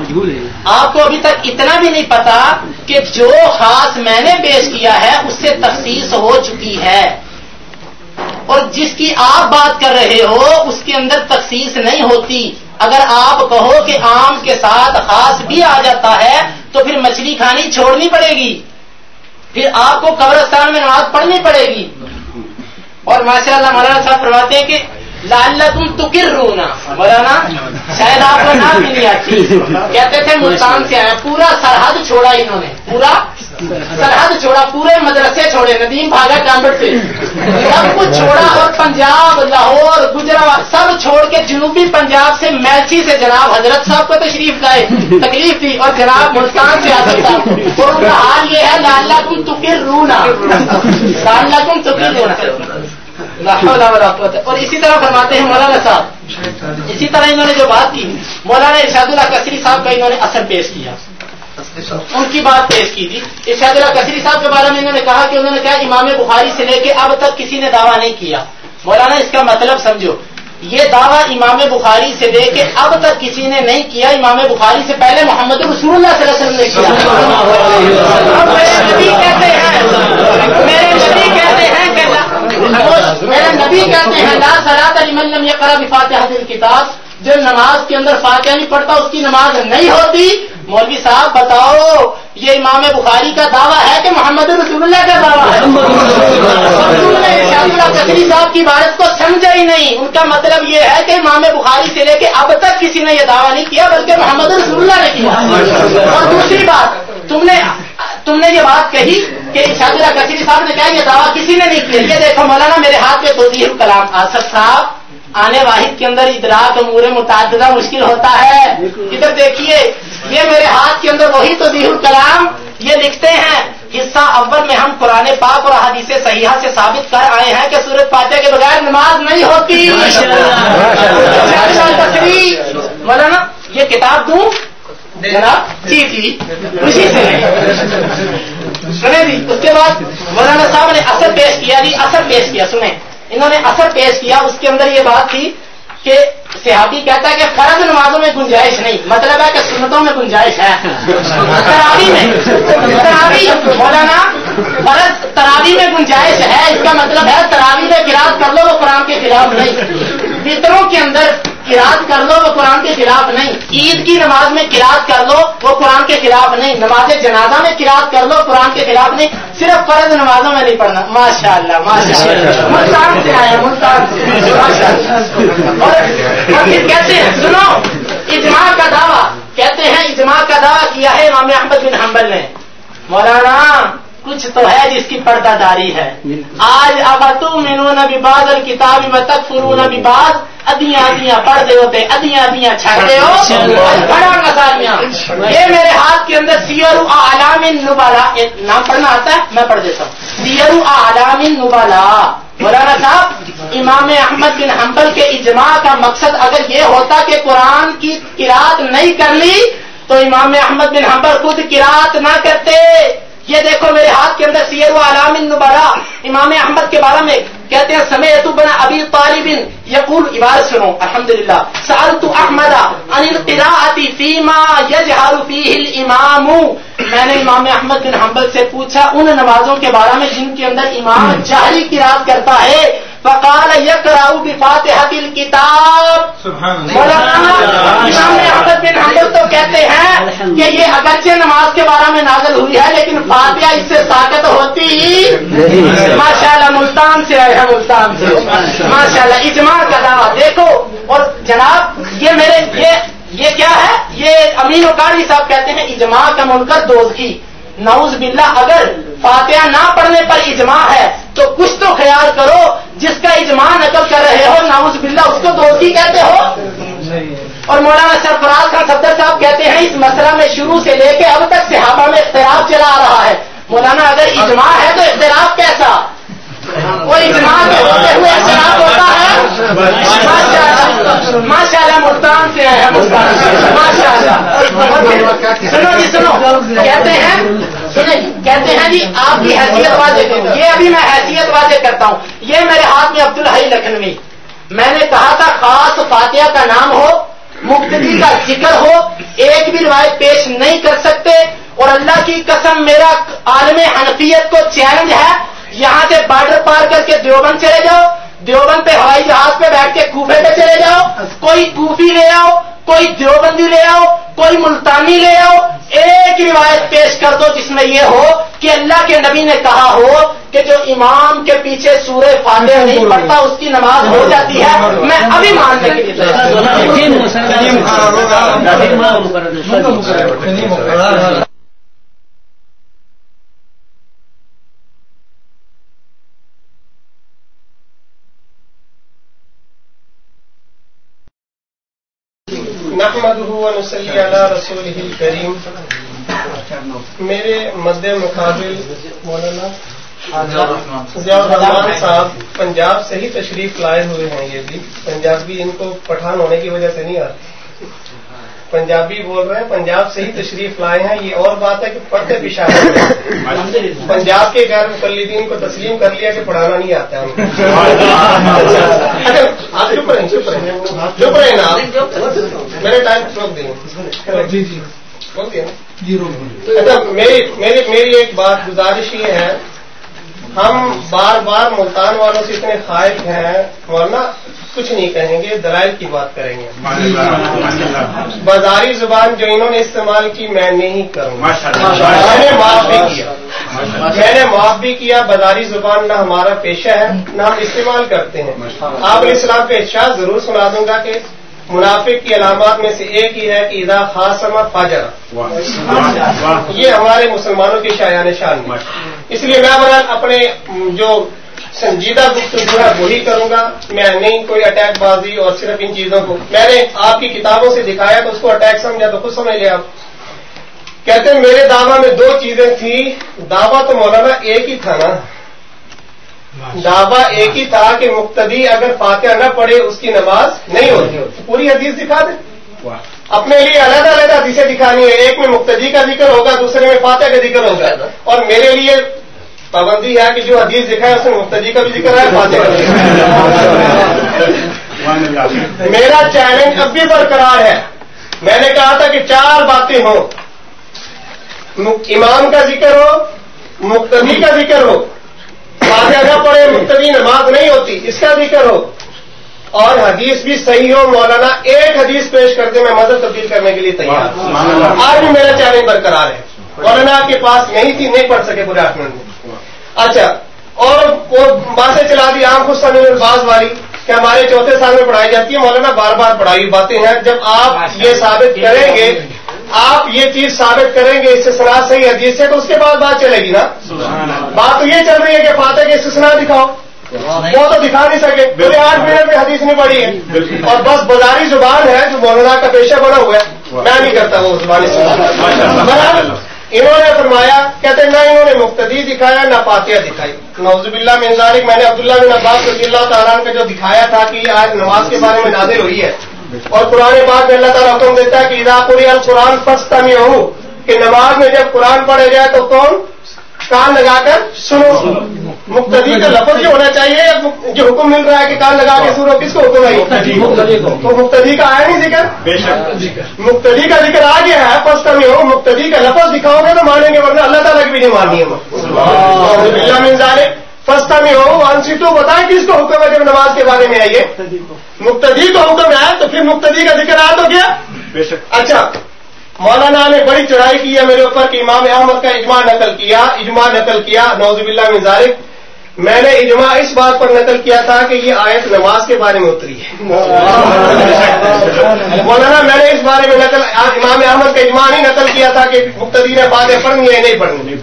آپ کو ابھی تک اتنا بھی نہیں پتا کہ جو خاص میں نے پیش کیا ہے اس سے تخصیص ہو چکی ہے۔ اور جس کی آپ بات کر رہے ہو اس کے اندر تخصیص نہیں ہوتی۔ اگر آپ کہو کہ آم کے ساتھ خاص بھی آ جاتا ہے تو پھر مچھلی کھانی چھوڑنی پڑے گی۔ پھر آپ کو قبرستان میں نماز پڑھنی پڑے گی۔ اور ماشاء اللہ مولانا صاحب فرماتے ہیں کہ لال تم تکر رونا مولانا، شاید آپ کو نام بھی نہیں آتی کہتے تھے، ملتان سے آیا پورا سرحد چھوڑا انہوں نے۔ پورا سرحد چھوڑا، پورے مدرسے چھوڑے، ندیم بھاگا کامبٹ سے۔ سب کچھ چھوڑا، اور پنجاب، لاہور، گجرات، سب چھوڑ کے جنوبی پنجاب سے میچی سے جناب حضرت صاحب کو تشریف لائے، تکلیف تھی اور جناب ملتان سے آتا تھا اور ان کا حال یہ ہے لالا تم تکر رونا لالا تم تکر رونا اور اسی طرح فرماتے ہیں مولانا صاحب۔ اسی طرح انہوں نے جو بات کی، مولانا ارشاد اللہ کثری صاحب کا انہوں نے اثر پیش کیا۔ ان کی بات پیش کی تھی۔ ارشاد اللہ کثری صاحب کے بارے میں انہوں نے کہا کہ انہوں نے کہا امام بخاری سے لے کے اب تک کسی نے دعویٰ نہیں کیا۔ مولانا، اس کا مطلب سمجھو۔ یہ دعویٰ امام بخاری سے لے کے اب تک کسی نے نہیں کیا۔ امام بخاری سے پہلے محمد رسول اللہ صلی اللہ علیہ وسلم نے کیا۔ میرے نبی کہتے ہیں، میرے نبی کہتے ہیں لا سرات علی ملم یہ کرا بھی فاتحہ کتاب جو نماز کے اندر فاتحہ نہیں پڑھتا اس کی نماز نہیں ہوتی مولوی صاحب بتاؤ یہ امام بخاری کا دعویٰ ہے کہ محمد رسول اللہ کا دعویٰ ہے؟ کچری صاحب کی عبارت کو سمجھا ہی نہیں۔ ان کا مطلب یہ ہے کہ امام بخاری سے لے کے اب تک کسی نے یہ دعویٰ نہیں کیا بلکہ محمد رسول اللہ نے کیا۔ اور دوسری بات تم نے تم نے یہ بات کہی کہ شاہ کچری صاحب نے کہا یہ دعویٰ کسی نے نہیں کیا۔ یہ دیکھو مولانا میرے ہاتھ میں تو کلام آصف صاحب آنے واحد کے اندر ادراک امور متعددہ مشکل ہوتا ہے۔ ادھر دیکھیے یہ میرے ہاتھ کے اندر وہی تو دیہ کلام یہ لکھتے ہیں حصہ اول میں ہم قرآن پاک اور حدیث صحیحہ سے ثابت کر آئے ہیں کہ سورت فاتحہ کے بغیر نماز نہیں ہوتی۔ مولانا یہ کتاب دوں جناب جی جی خوشی سے سنیں جی اس کے بعد مولانا صاحب نے اثر پیش کیا جی اثر پیش کیا سنیں۔ انہوں نے اثر پیش کیا، اس کے اندر یہ بات تھی کہ صحابی کہتا ہے کہ فرض نمازوں میں گنجائش نہیں مطلب ہے کہ سنتوں میں گنجائش ہے۔ تراوی میں، تراوی، مولانا، فرض تراوی میں گنجائش ہے، اس کا مطلب ہے تراوی میں گراج کر لو، وہ قرآن کے خلاف نہیں۔ فطروں کے اندر کراط کر لو وہ قرآن کے خلاف نہیں۔ عید کی نماز میں کراط کر لو وہ قرآن کے خلاف نہیں۔ نماز جنازہ میں کراط کر لو قرآن کے خلاف نہیں۔ صرف فرض نمازوں میں نہیں پڑھنا۔ ماشاء اللہ ماشاء اللہ ملتان سے آیا ملتان سے۔ ماشاء اللہ اور پھر کہتے ہیں سنو اجماع کا دعویٰ۔ کہتے ہیں اجماع کا دعویٰ کیا ہے امام احمد بن حنبل نے۔ مولانا کچھ تو ہے جس کی پردہ داری ہے۔ آج اب تم مینو نبی باز کتاب میں تک فرو نبی باز ادیاں ادیاں پڑھتے ہوتے، ادیاں ادیاں چھڑتے ہو۔ بڑا نسالیاں یہ میرے ہاتھ کے اندر سیرو عالام نبالا نام پڑھنا آتا ہے، میں پڑھ دیتا ہوں۔ سیرو عالام نبالا مولانا صاحب، امام احمد بن حنبل کے اجماع کا مقصد اگر یہ ہوتا کہ قرآن کی قرات نہیں کر لی، تو امام احمد بن حنبل خود قرات نہ کرتے۔ یہ دیکھو میرے ہاتھ کے اندر سیر و علام نبارا امام احمد کے بارے میں کہتے ہیں سمے تو بنا ابھی طالب، یقول، عبارت سنو الحمد للہ سال تو احمد انل فیما یج امام میں نے امام احمد بن حنبل سے پوچھا، ان نمازوں کے بارے میں جن کے اندر امام جہری کی کرتا ہے فقال یکراؤ بفاتحہ الکتاب امام احمد بن حنبل تو کہتے ہیں کہ یہ اگرچہ نماز کے بارے میں نازل ہوئی ہے لیکن فاتحہ اس سے طاقت ہوتی ہی ماشاء اللہ ملتان سے آئے ہیں ملتان سے۔ ماشاء اللہ اجماع کا دعویٰ۔ دیکھو اور جناب یہ میرے یہ یہ کیا ہے؟ یہ امین وقاری صاحب کہتے ہیں اجماع کا منکر دوزگی نعوذ باللہ، اگر فاتحہ نہ پڑھنے پر اجماع ہے، تو کچھ تو خیال کرو، جس کا اجماع نقل کر رہے ہو، نعوذ باللہ، اس کو دوستی کہتے ہو؟ اور مولانا سرفراز خان صدر صاحب کہتے ہیں، اس مسئلہ میں شروع سے لے کے اب تک صحابہ میں اختلاف چلا آ رہا ہے۔ مولانا، اگر اجماع ہے تو اختلاف کیسا؟ وہ اجماع کے ہوتے ہوئے اختلاف ہوتا ماشاء اللہ ملتان سے ہے ماشاء اللہ سنو جی سنو۔ کہتے ہیں جی، کہتے ہیں جی آپ کی حیثیت واضح یہ ابھی میں حیثیت واضح کرتا ہوں۔ یہ میرے ہاتھ میں عبد الحی لکھنوی۔ میں نے کہا تھا، خاص فاتحہ کا نام ہو، مقتدی کا ذکر ہو، ایک بھی روایت پیش نہیں کر سکتے۔ اور اللہ کی قسم، میرا عالم حنفیت کو چیلنج ہے۔ یہاں سے بارڈر پار کر کے دیوبند چلے جاؤ۔ دیوبند پہ ہوائی جہاز پہ بیٹھ کے کوفے پہ چلے جاؤ کوئی کوفی لے آؤ کوئی دیوبندی لے آؤ کوئی ملتانی لے آؤ ایک روایت پیش کر دو جس میں یہ ہو کہ اللہ کے نبی نے کہا ہو کہ جو امام کے پیچھے سورہ فاتح نہیں پڑتا اس کی نماز ہو جاتی ہے۔ میں ابھی ماننے کے لیے رسول کریم میرے مد مقابل مولانا ضیاء الرحمان صاحب پنجاب سے ہی تشریف لائے ہوئے ہیں یہ بھی۔ پنجابی ان کو پٹھان ہونے کی وجہ سے نہیں آتی۔ پنجابی بول رہے ہیں پنجاب سے ہی تشریف لائے ہیں۔ یہ اور بات ہے کہ پڑھتے پیشہ پنجاب کے غیر مقلدین کو تسلیم کر لیا کہ پڑھانا نہیں آتا ہے۔ آپ چپ رہیں چپ رہیں۔ چپ رہے نا میرے ٹائم روک دیں۔ جی جی۔ اچھا میری ایک بات گزارش یہ ہے۔ ہم بار بار ملتان والوں سے اتنے خواہش ہیں ورنہ کچھ نہیں کہیں گے دلائل کی بات کریں گے۔ بازاری زبان جو انہوں نے استعمال کی میں نہیں کروں۔ میں نے معاف بھی کیا۔ میں نے معاف بھی کیا بازاری زبان نہ ہمارا پیشہ ہے نہ ہم استعمال کرتے ہیں۔ آپ اسلام کا ارشاد ضرور سنا دوں گا کہ منافق کی علامات میں سے ایک ہی ہے کہ ادا خاص سما یہ ہمارے مسلمانوں کی شایان شان اس لیے میں اپنے جو سنجیدہ گفتگو ہے وہی کروں گا۔ میں نہیں کوئی اٹیک بازی اور صرف ان چیزوں کو۔ میں نے آپ کی کتابوں سے دکھایا تو اس کو اٹیک سمجھا تو خود سمجھ لیا۔ آپ کہتے ہیں میرے دعوی میں دو چیزیں تھیں۔ دعویٰ تو مولانا ایک ہی تھا نا۔ دعویٰ ایک ہی تھا کہ مقتدی اگر فاتحہ نہ پڑھے اس کی نماز نہیں ہوتی۔ پوری حدیث دکھا دیں۔ اپنے لیے علیحدہ علیحدہ حدیثیں دکھانی ہے ایک میں مقتدی کا ذکر ہوگا دوسرے میں فاتح کا ذکر ہوگا۔ اور میرے لیے پابندی ہے کہ جو حدیث دکھا ہے اس میں مقتدی کا بھی ذکر ہے میرا چیلنج اب بھی برقرار ہے۔ میں نے کہا تھا کہ چار باتیں ہوں۔ امام کا ذکر ہو مقتدی کا ذکر ہو۔ فاتحہ نہ پڑے مقتدی نماز نہیں ہوتی اس کا ذکر ہو۔ اور حدیث بھی صحیح ہو مولانا ایک حدیث پیش کرتے میں مدد تبدیل کرنے کے لیے تیار آج بھی میرا چیلنج برقرار ہے۔ مولانا آپ کے پاس نہیں تھی نہیں پڑھ سکے پورے آٹھ منٹ میں۔ اچھا اور باتیں چلا دی آم خود سمے باز والی کہ ہمارے چوتھے سال میں پڑھائی جاتی ہے مولانا بار بار پڑھائی باتیں ہیں۔ جب آپ یہ ثابت کریں گے آپ یہ چیز ثابت کریں گے اس سے سنا صحیح حدیث سے تو اس کے بعد بات چلے گی نا؟ بات تو یہ چل رہی ہے کہ فاتح کے سنا دکھاؤ۔ وہ تو دکھا نہیں سکے۔ پورے آٹھ منٹ میں حدیث نہیں پڑی ہے۔ اور بس بازاری زبان ہے جو مولانا کا پیشہ بنا ہوا ہے۔ میں نہیں کرتا وہ زبانی سے انہوں نے فرمایا کہتے نہ انہوں نے مقتدی دکھایا، نہ فاتحہ دکھائی۔ نوزب اللہ منظارک میں نے عبداللہ بن عباس رضی اللہ تعالیٰ کا جو دکھایا تھا کہ آج نماز کے بارے میں نازل ہوئی ہے۔ اور قرآن پاک میں اللہ تعالیٰ حکم دیتا ہے کہ ادا قری القرآن فسٹ میں ہوں کہ نماز میں جب قرآن پڑھے جائے تو کون؟ کان لگا کر سنو۔ مقتدی کا لفظ جو ہونا چاہیے جو حکم مل رہا ہے کہ کان لگا کے سنو کس کو حکم ہے؟ تو مقتدی کا آیا نہیں ذکر؟ مقتدی کا ذکر آ گیا ہے فسٹ میں ہو۔ مقتدی کا لفظ دکھاؤ گے تو مانیں گے ورنہ اللہ تعالیٰ کی بھی نہیں ماننی ہے۔ فستا میں ہو وانسی تو بتائیں کس کو حکم ہے جب نماز کے بارے میں آئیے۔ مقتدی کو۔ حکم ہے تو پھر مقتدی کا ذکر آ تو کیا اچھا۔ مولانا نے بڑی چڑھائی کی ہے، میرے اوپر کہ امام احمد کا اجماع نقل کیا، اجماع نقل کیا نوز اللہ مزارک میں نے اجماع اس بات پر نقل کیا تھا کہ یہ آیت نماز کے بارے میں اتری ہے۔ مولانا، میں نے اس بارے میں نقل امام احمد کا اجماع نہیں نقل کیا تھا کہ مقتدی نے باتیں پڑھنی ہے نہیں پڑھنی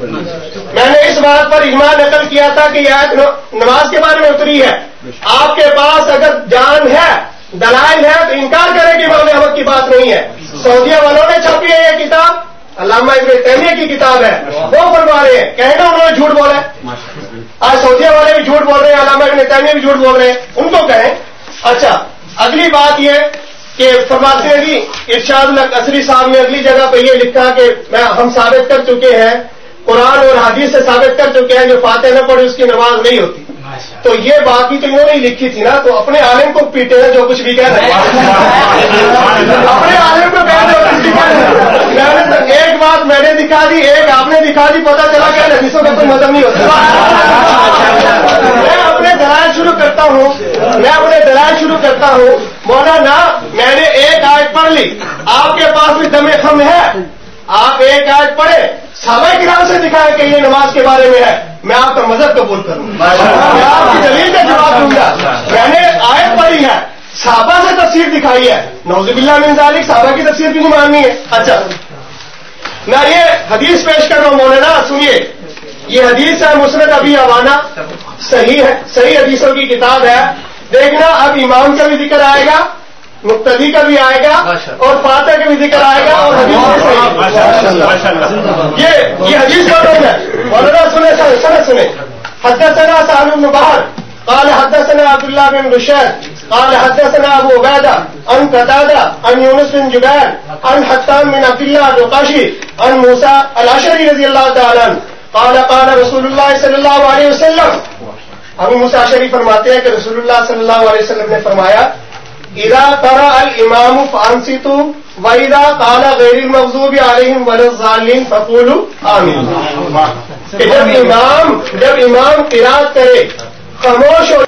میں نے اس بات پر اجماع نقل کیا تھا کہ یہ آیت نماز کے بارے میں اتری ہے۔ آپ کے پاس اگر جان ہے، دلائل ہے، تو انکار کرے کہ امام احمد کی بات نہیں ہے۔ سعودیہ والوں نے چھپی ہے یہ کتاب علامہ ابن تیمیہ کی کتاب ہے۔ وہ فرما رہے ہیں۔ کہنا انہوں نے جھوٹ بولا ہے۔ آج سعودیہ والے بھی جھوٹ بول رہے ہیں، علامہ ابن تیمیہ بھی جھوٹ بول رہے ہیں۔ ان کو کہیں۔ اچھا اگلی بات یہ کہ فرماتے ہیں جی ارشاد القصری صاحب نے اگلی جگہ پہ یہ لکھا کہ میں ہم ثابت کر چکے ہیں، قرآن اور حدیث سے ثابت کر چکے ہیں، جو فاتح نہ پڑے اس کی نماز نہیں ہوتی۔ اچھا۔ تو یہ بات بھی تو انہوں نے لکھی تھی نا، تو اپنے عالم کو پیٹے جو کچھ بھی کہہ رہے اپنے عالم کو کہہ جو ایک بات میں نے دکھا دی، ایک آپ نے دکھا دی پتا چلا کہ حدیثوں کا کوئی مدد نہیں ہوتا۔ میں اپنے دلائل شروع کرتا ہوں۔ میں اپنے دلائل شروع کرتا ہوں۔ مولانا، میں نے ایک آج پڑھ لی۔ آپ کے پاس بھی دم خم ہے۔ آپ ایک آج پڑھے سابق گرام سے دکھائے کہ یہ نماز کے بارے میں ہے۔ میں آپ کا مذہب قبول کروں۔ میں آپ کی دلیل کا جواب دوں گا۔ میں نے آیت پڑھی ہے۔ صحابہ سے تفسیر دکھائی ہے۔ نوزب اللہ من ذالک صحابہ کی تفسیر بھی نہیں ماننی ہے؟ اچھا۔ نہ یہ حدیث پیش کر رہا ہوں مولانا سنیے۔ یہ حدیث ہے مسرت ابھی اوانا صحیح ہے صحیح حدیثوں کی کتاب ہے۔ دیکھنا اب امام کا بھی ذکر آئے گا۔ مقتدی کا بھی آئے گا اور فاتح کا بھی ذکر آئے گا اور یہ یہ حدیث کا روز ہے۔ مولانا سنے سنے سنے حدثنا سعد بن بہر قال حدثنا عبد الله بن رشاد قال حدثنا ابو عبيده عن قتاده عن يونس بن جبير عن حتام بن عبد الله الرقاشي عن موسى الاشعري رضي الله تعالى عنه قال قال رسول الله صلى الله عليه وسلم۔ ابو موسى فرماتے ہیں کہ رسول اللہ صلی اللہ علیہ وسلم نے فرمایا اذا ترى الامام فانصتوا واذا قال غير المغضوب عليهم ولا الضالين فقولوا امين جب امام جب امام قرات کرے خاموش ہو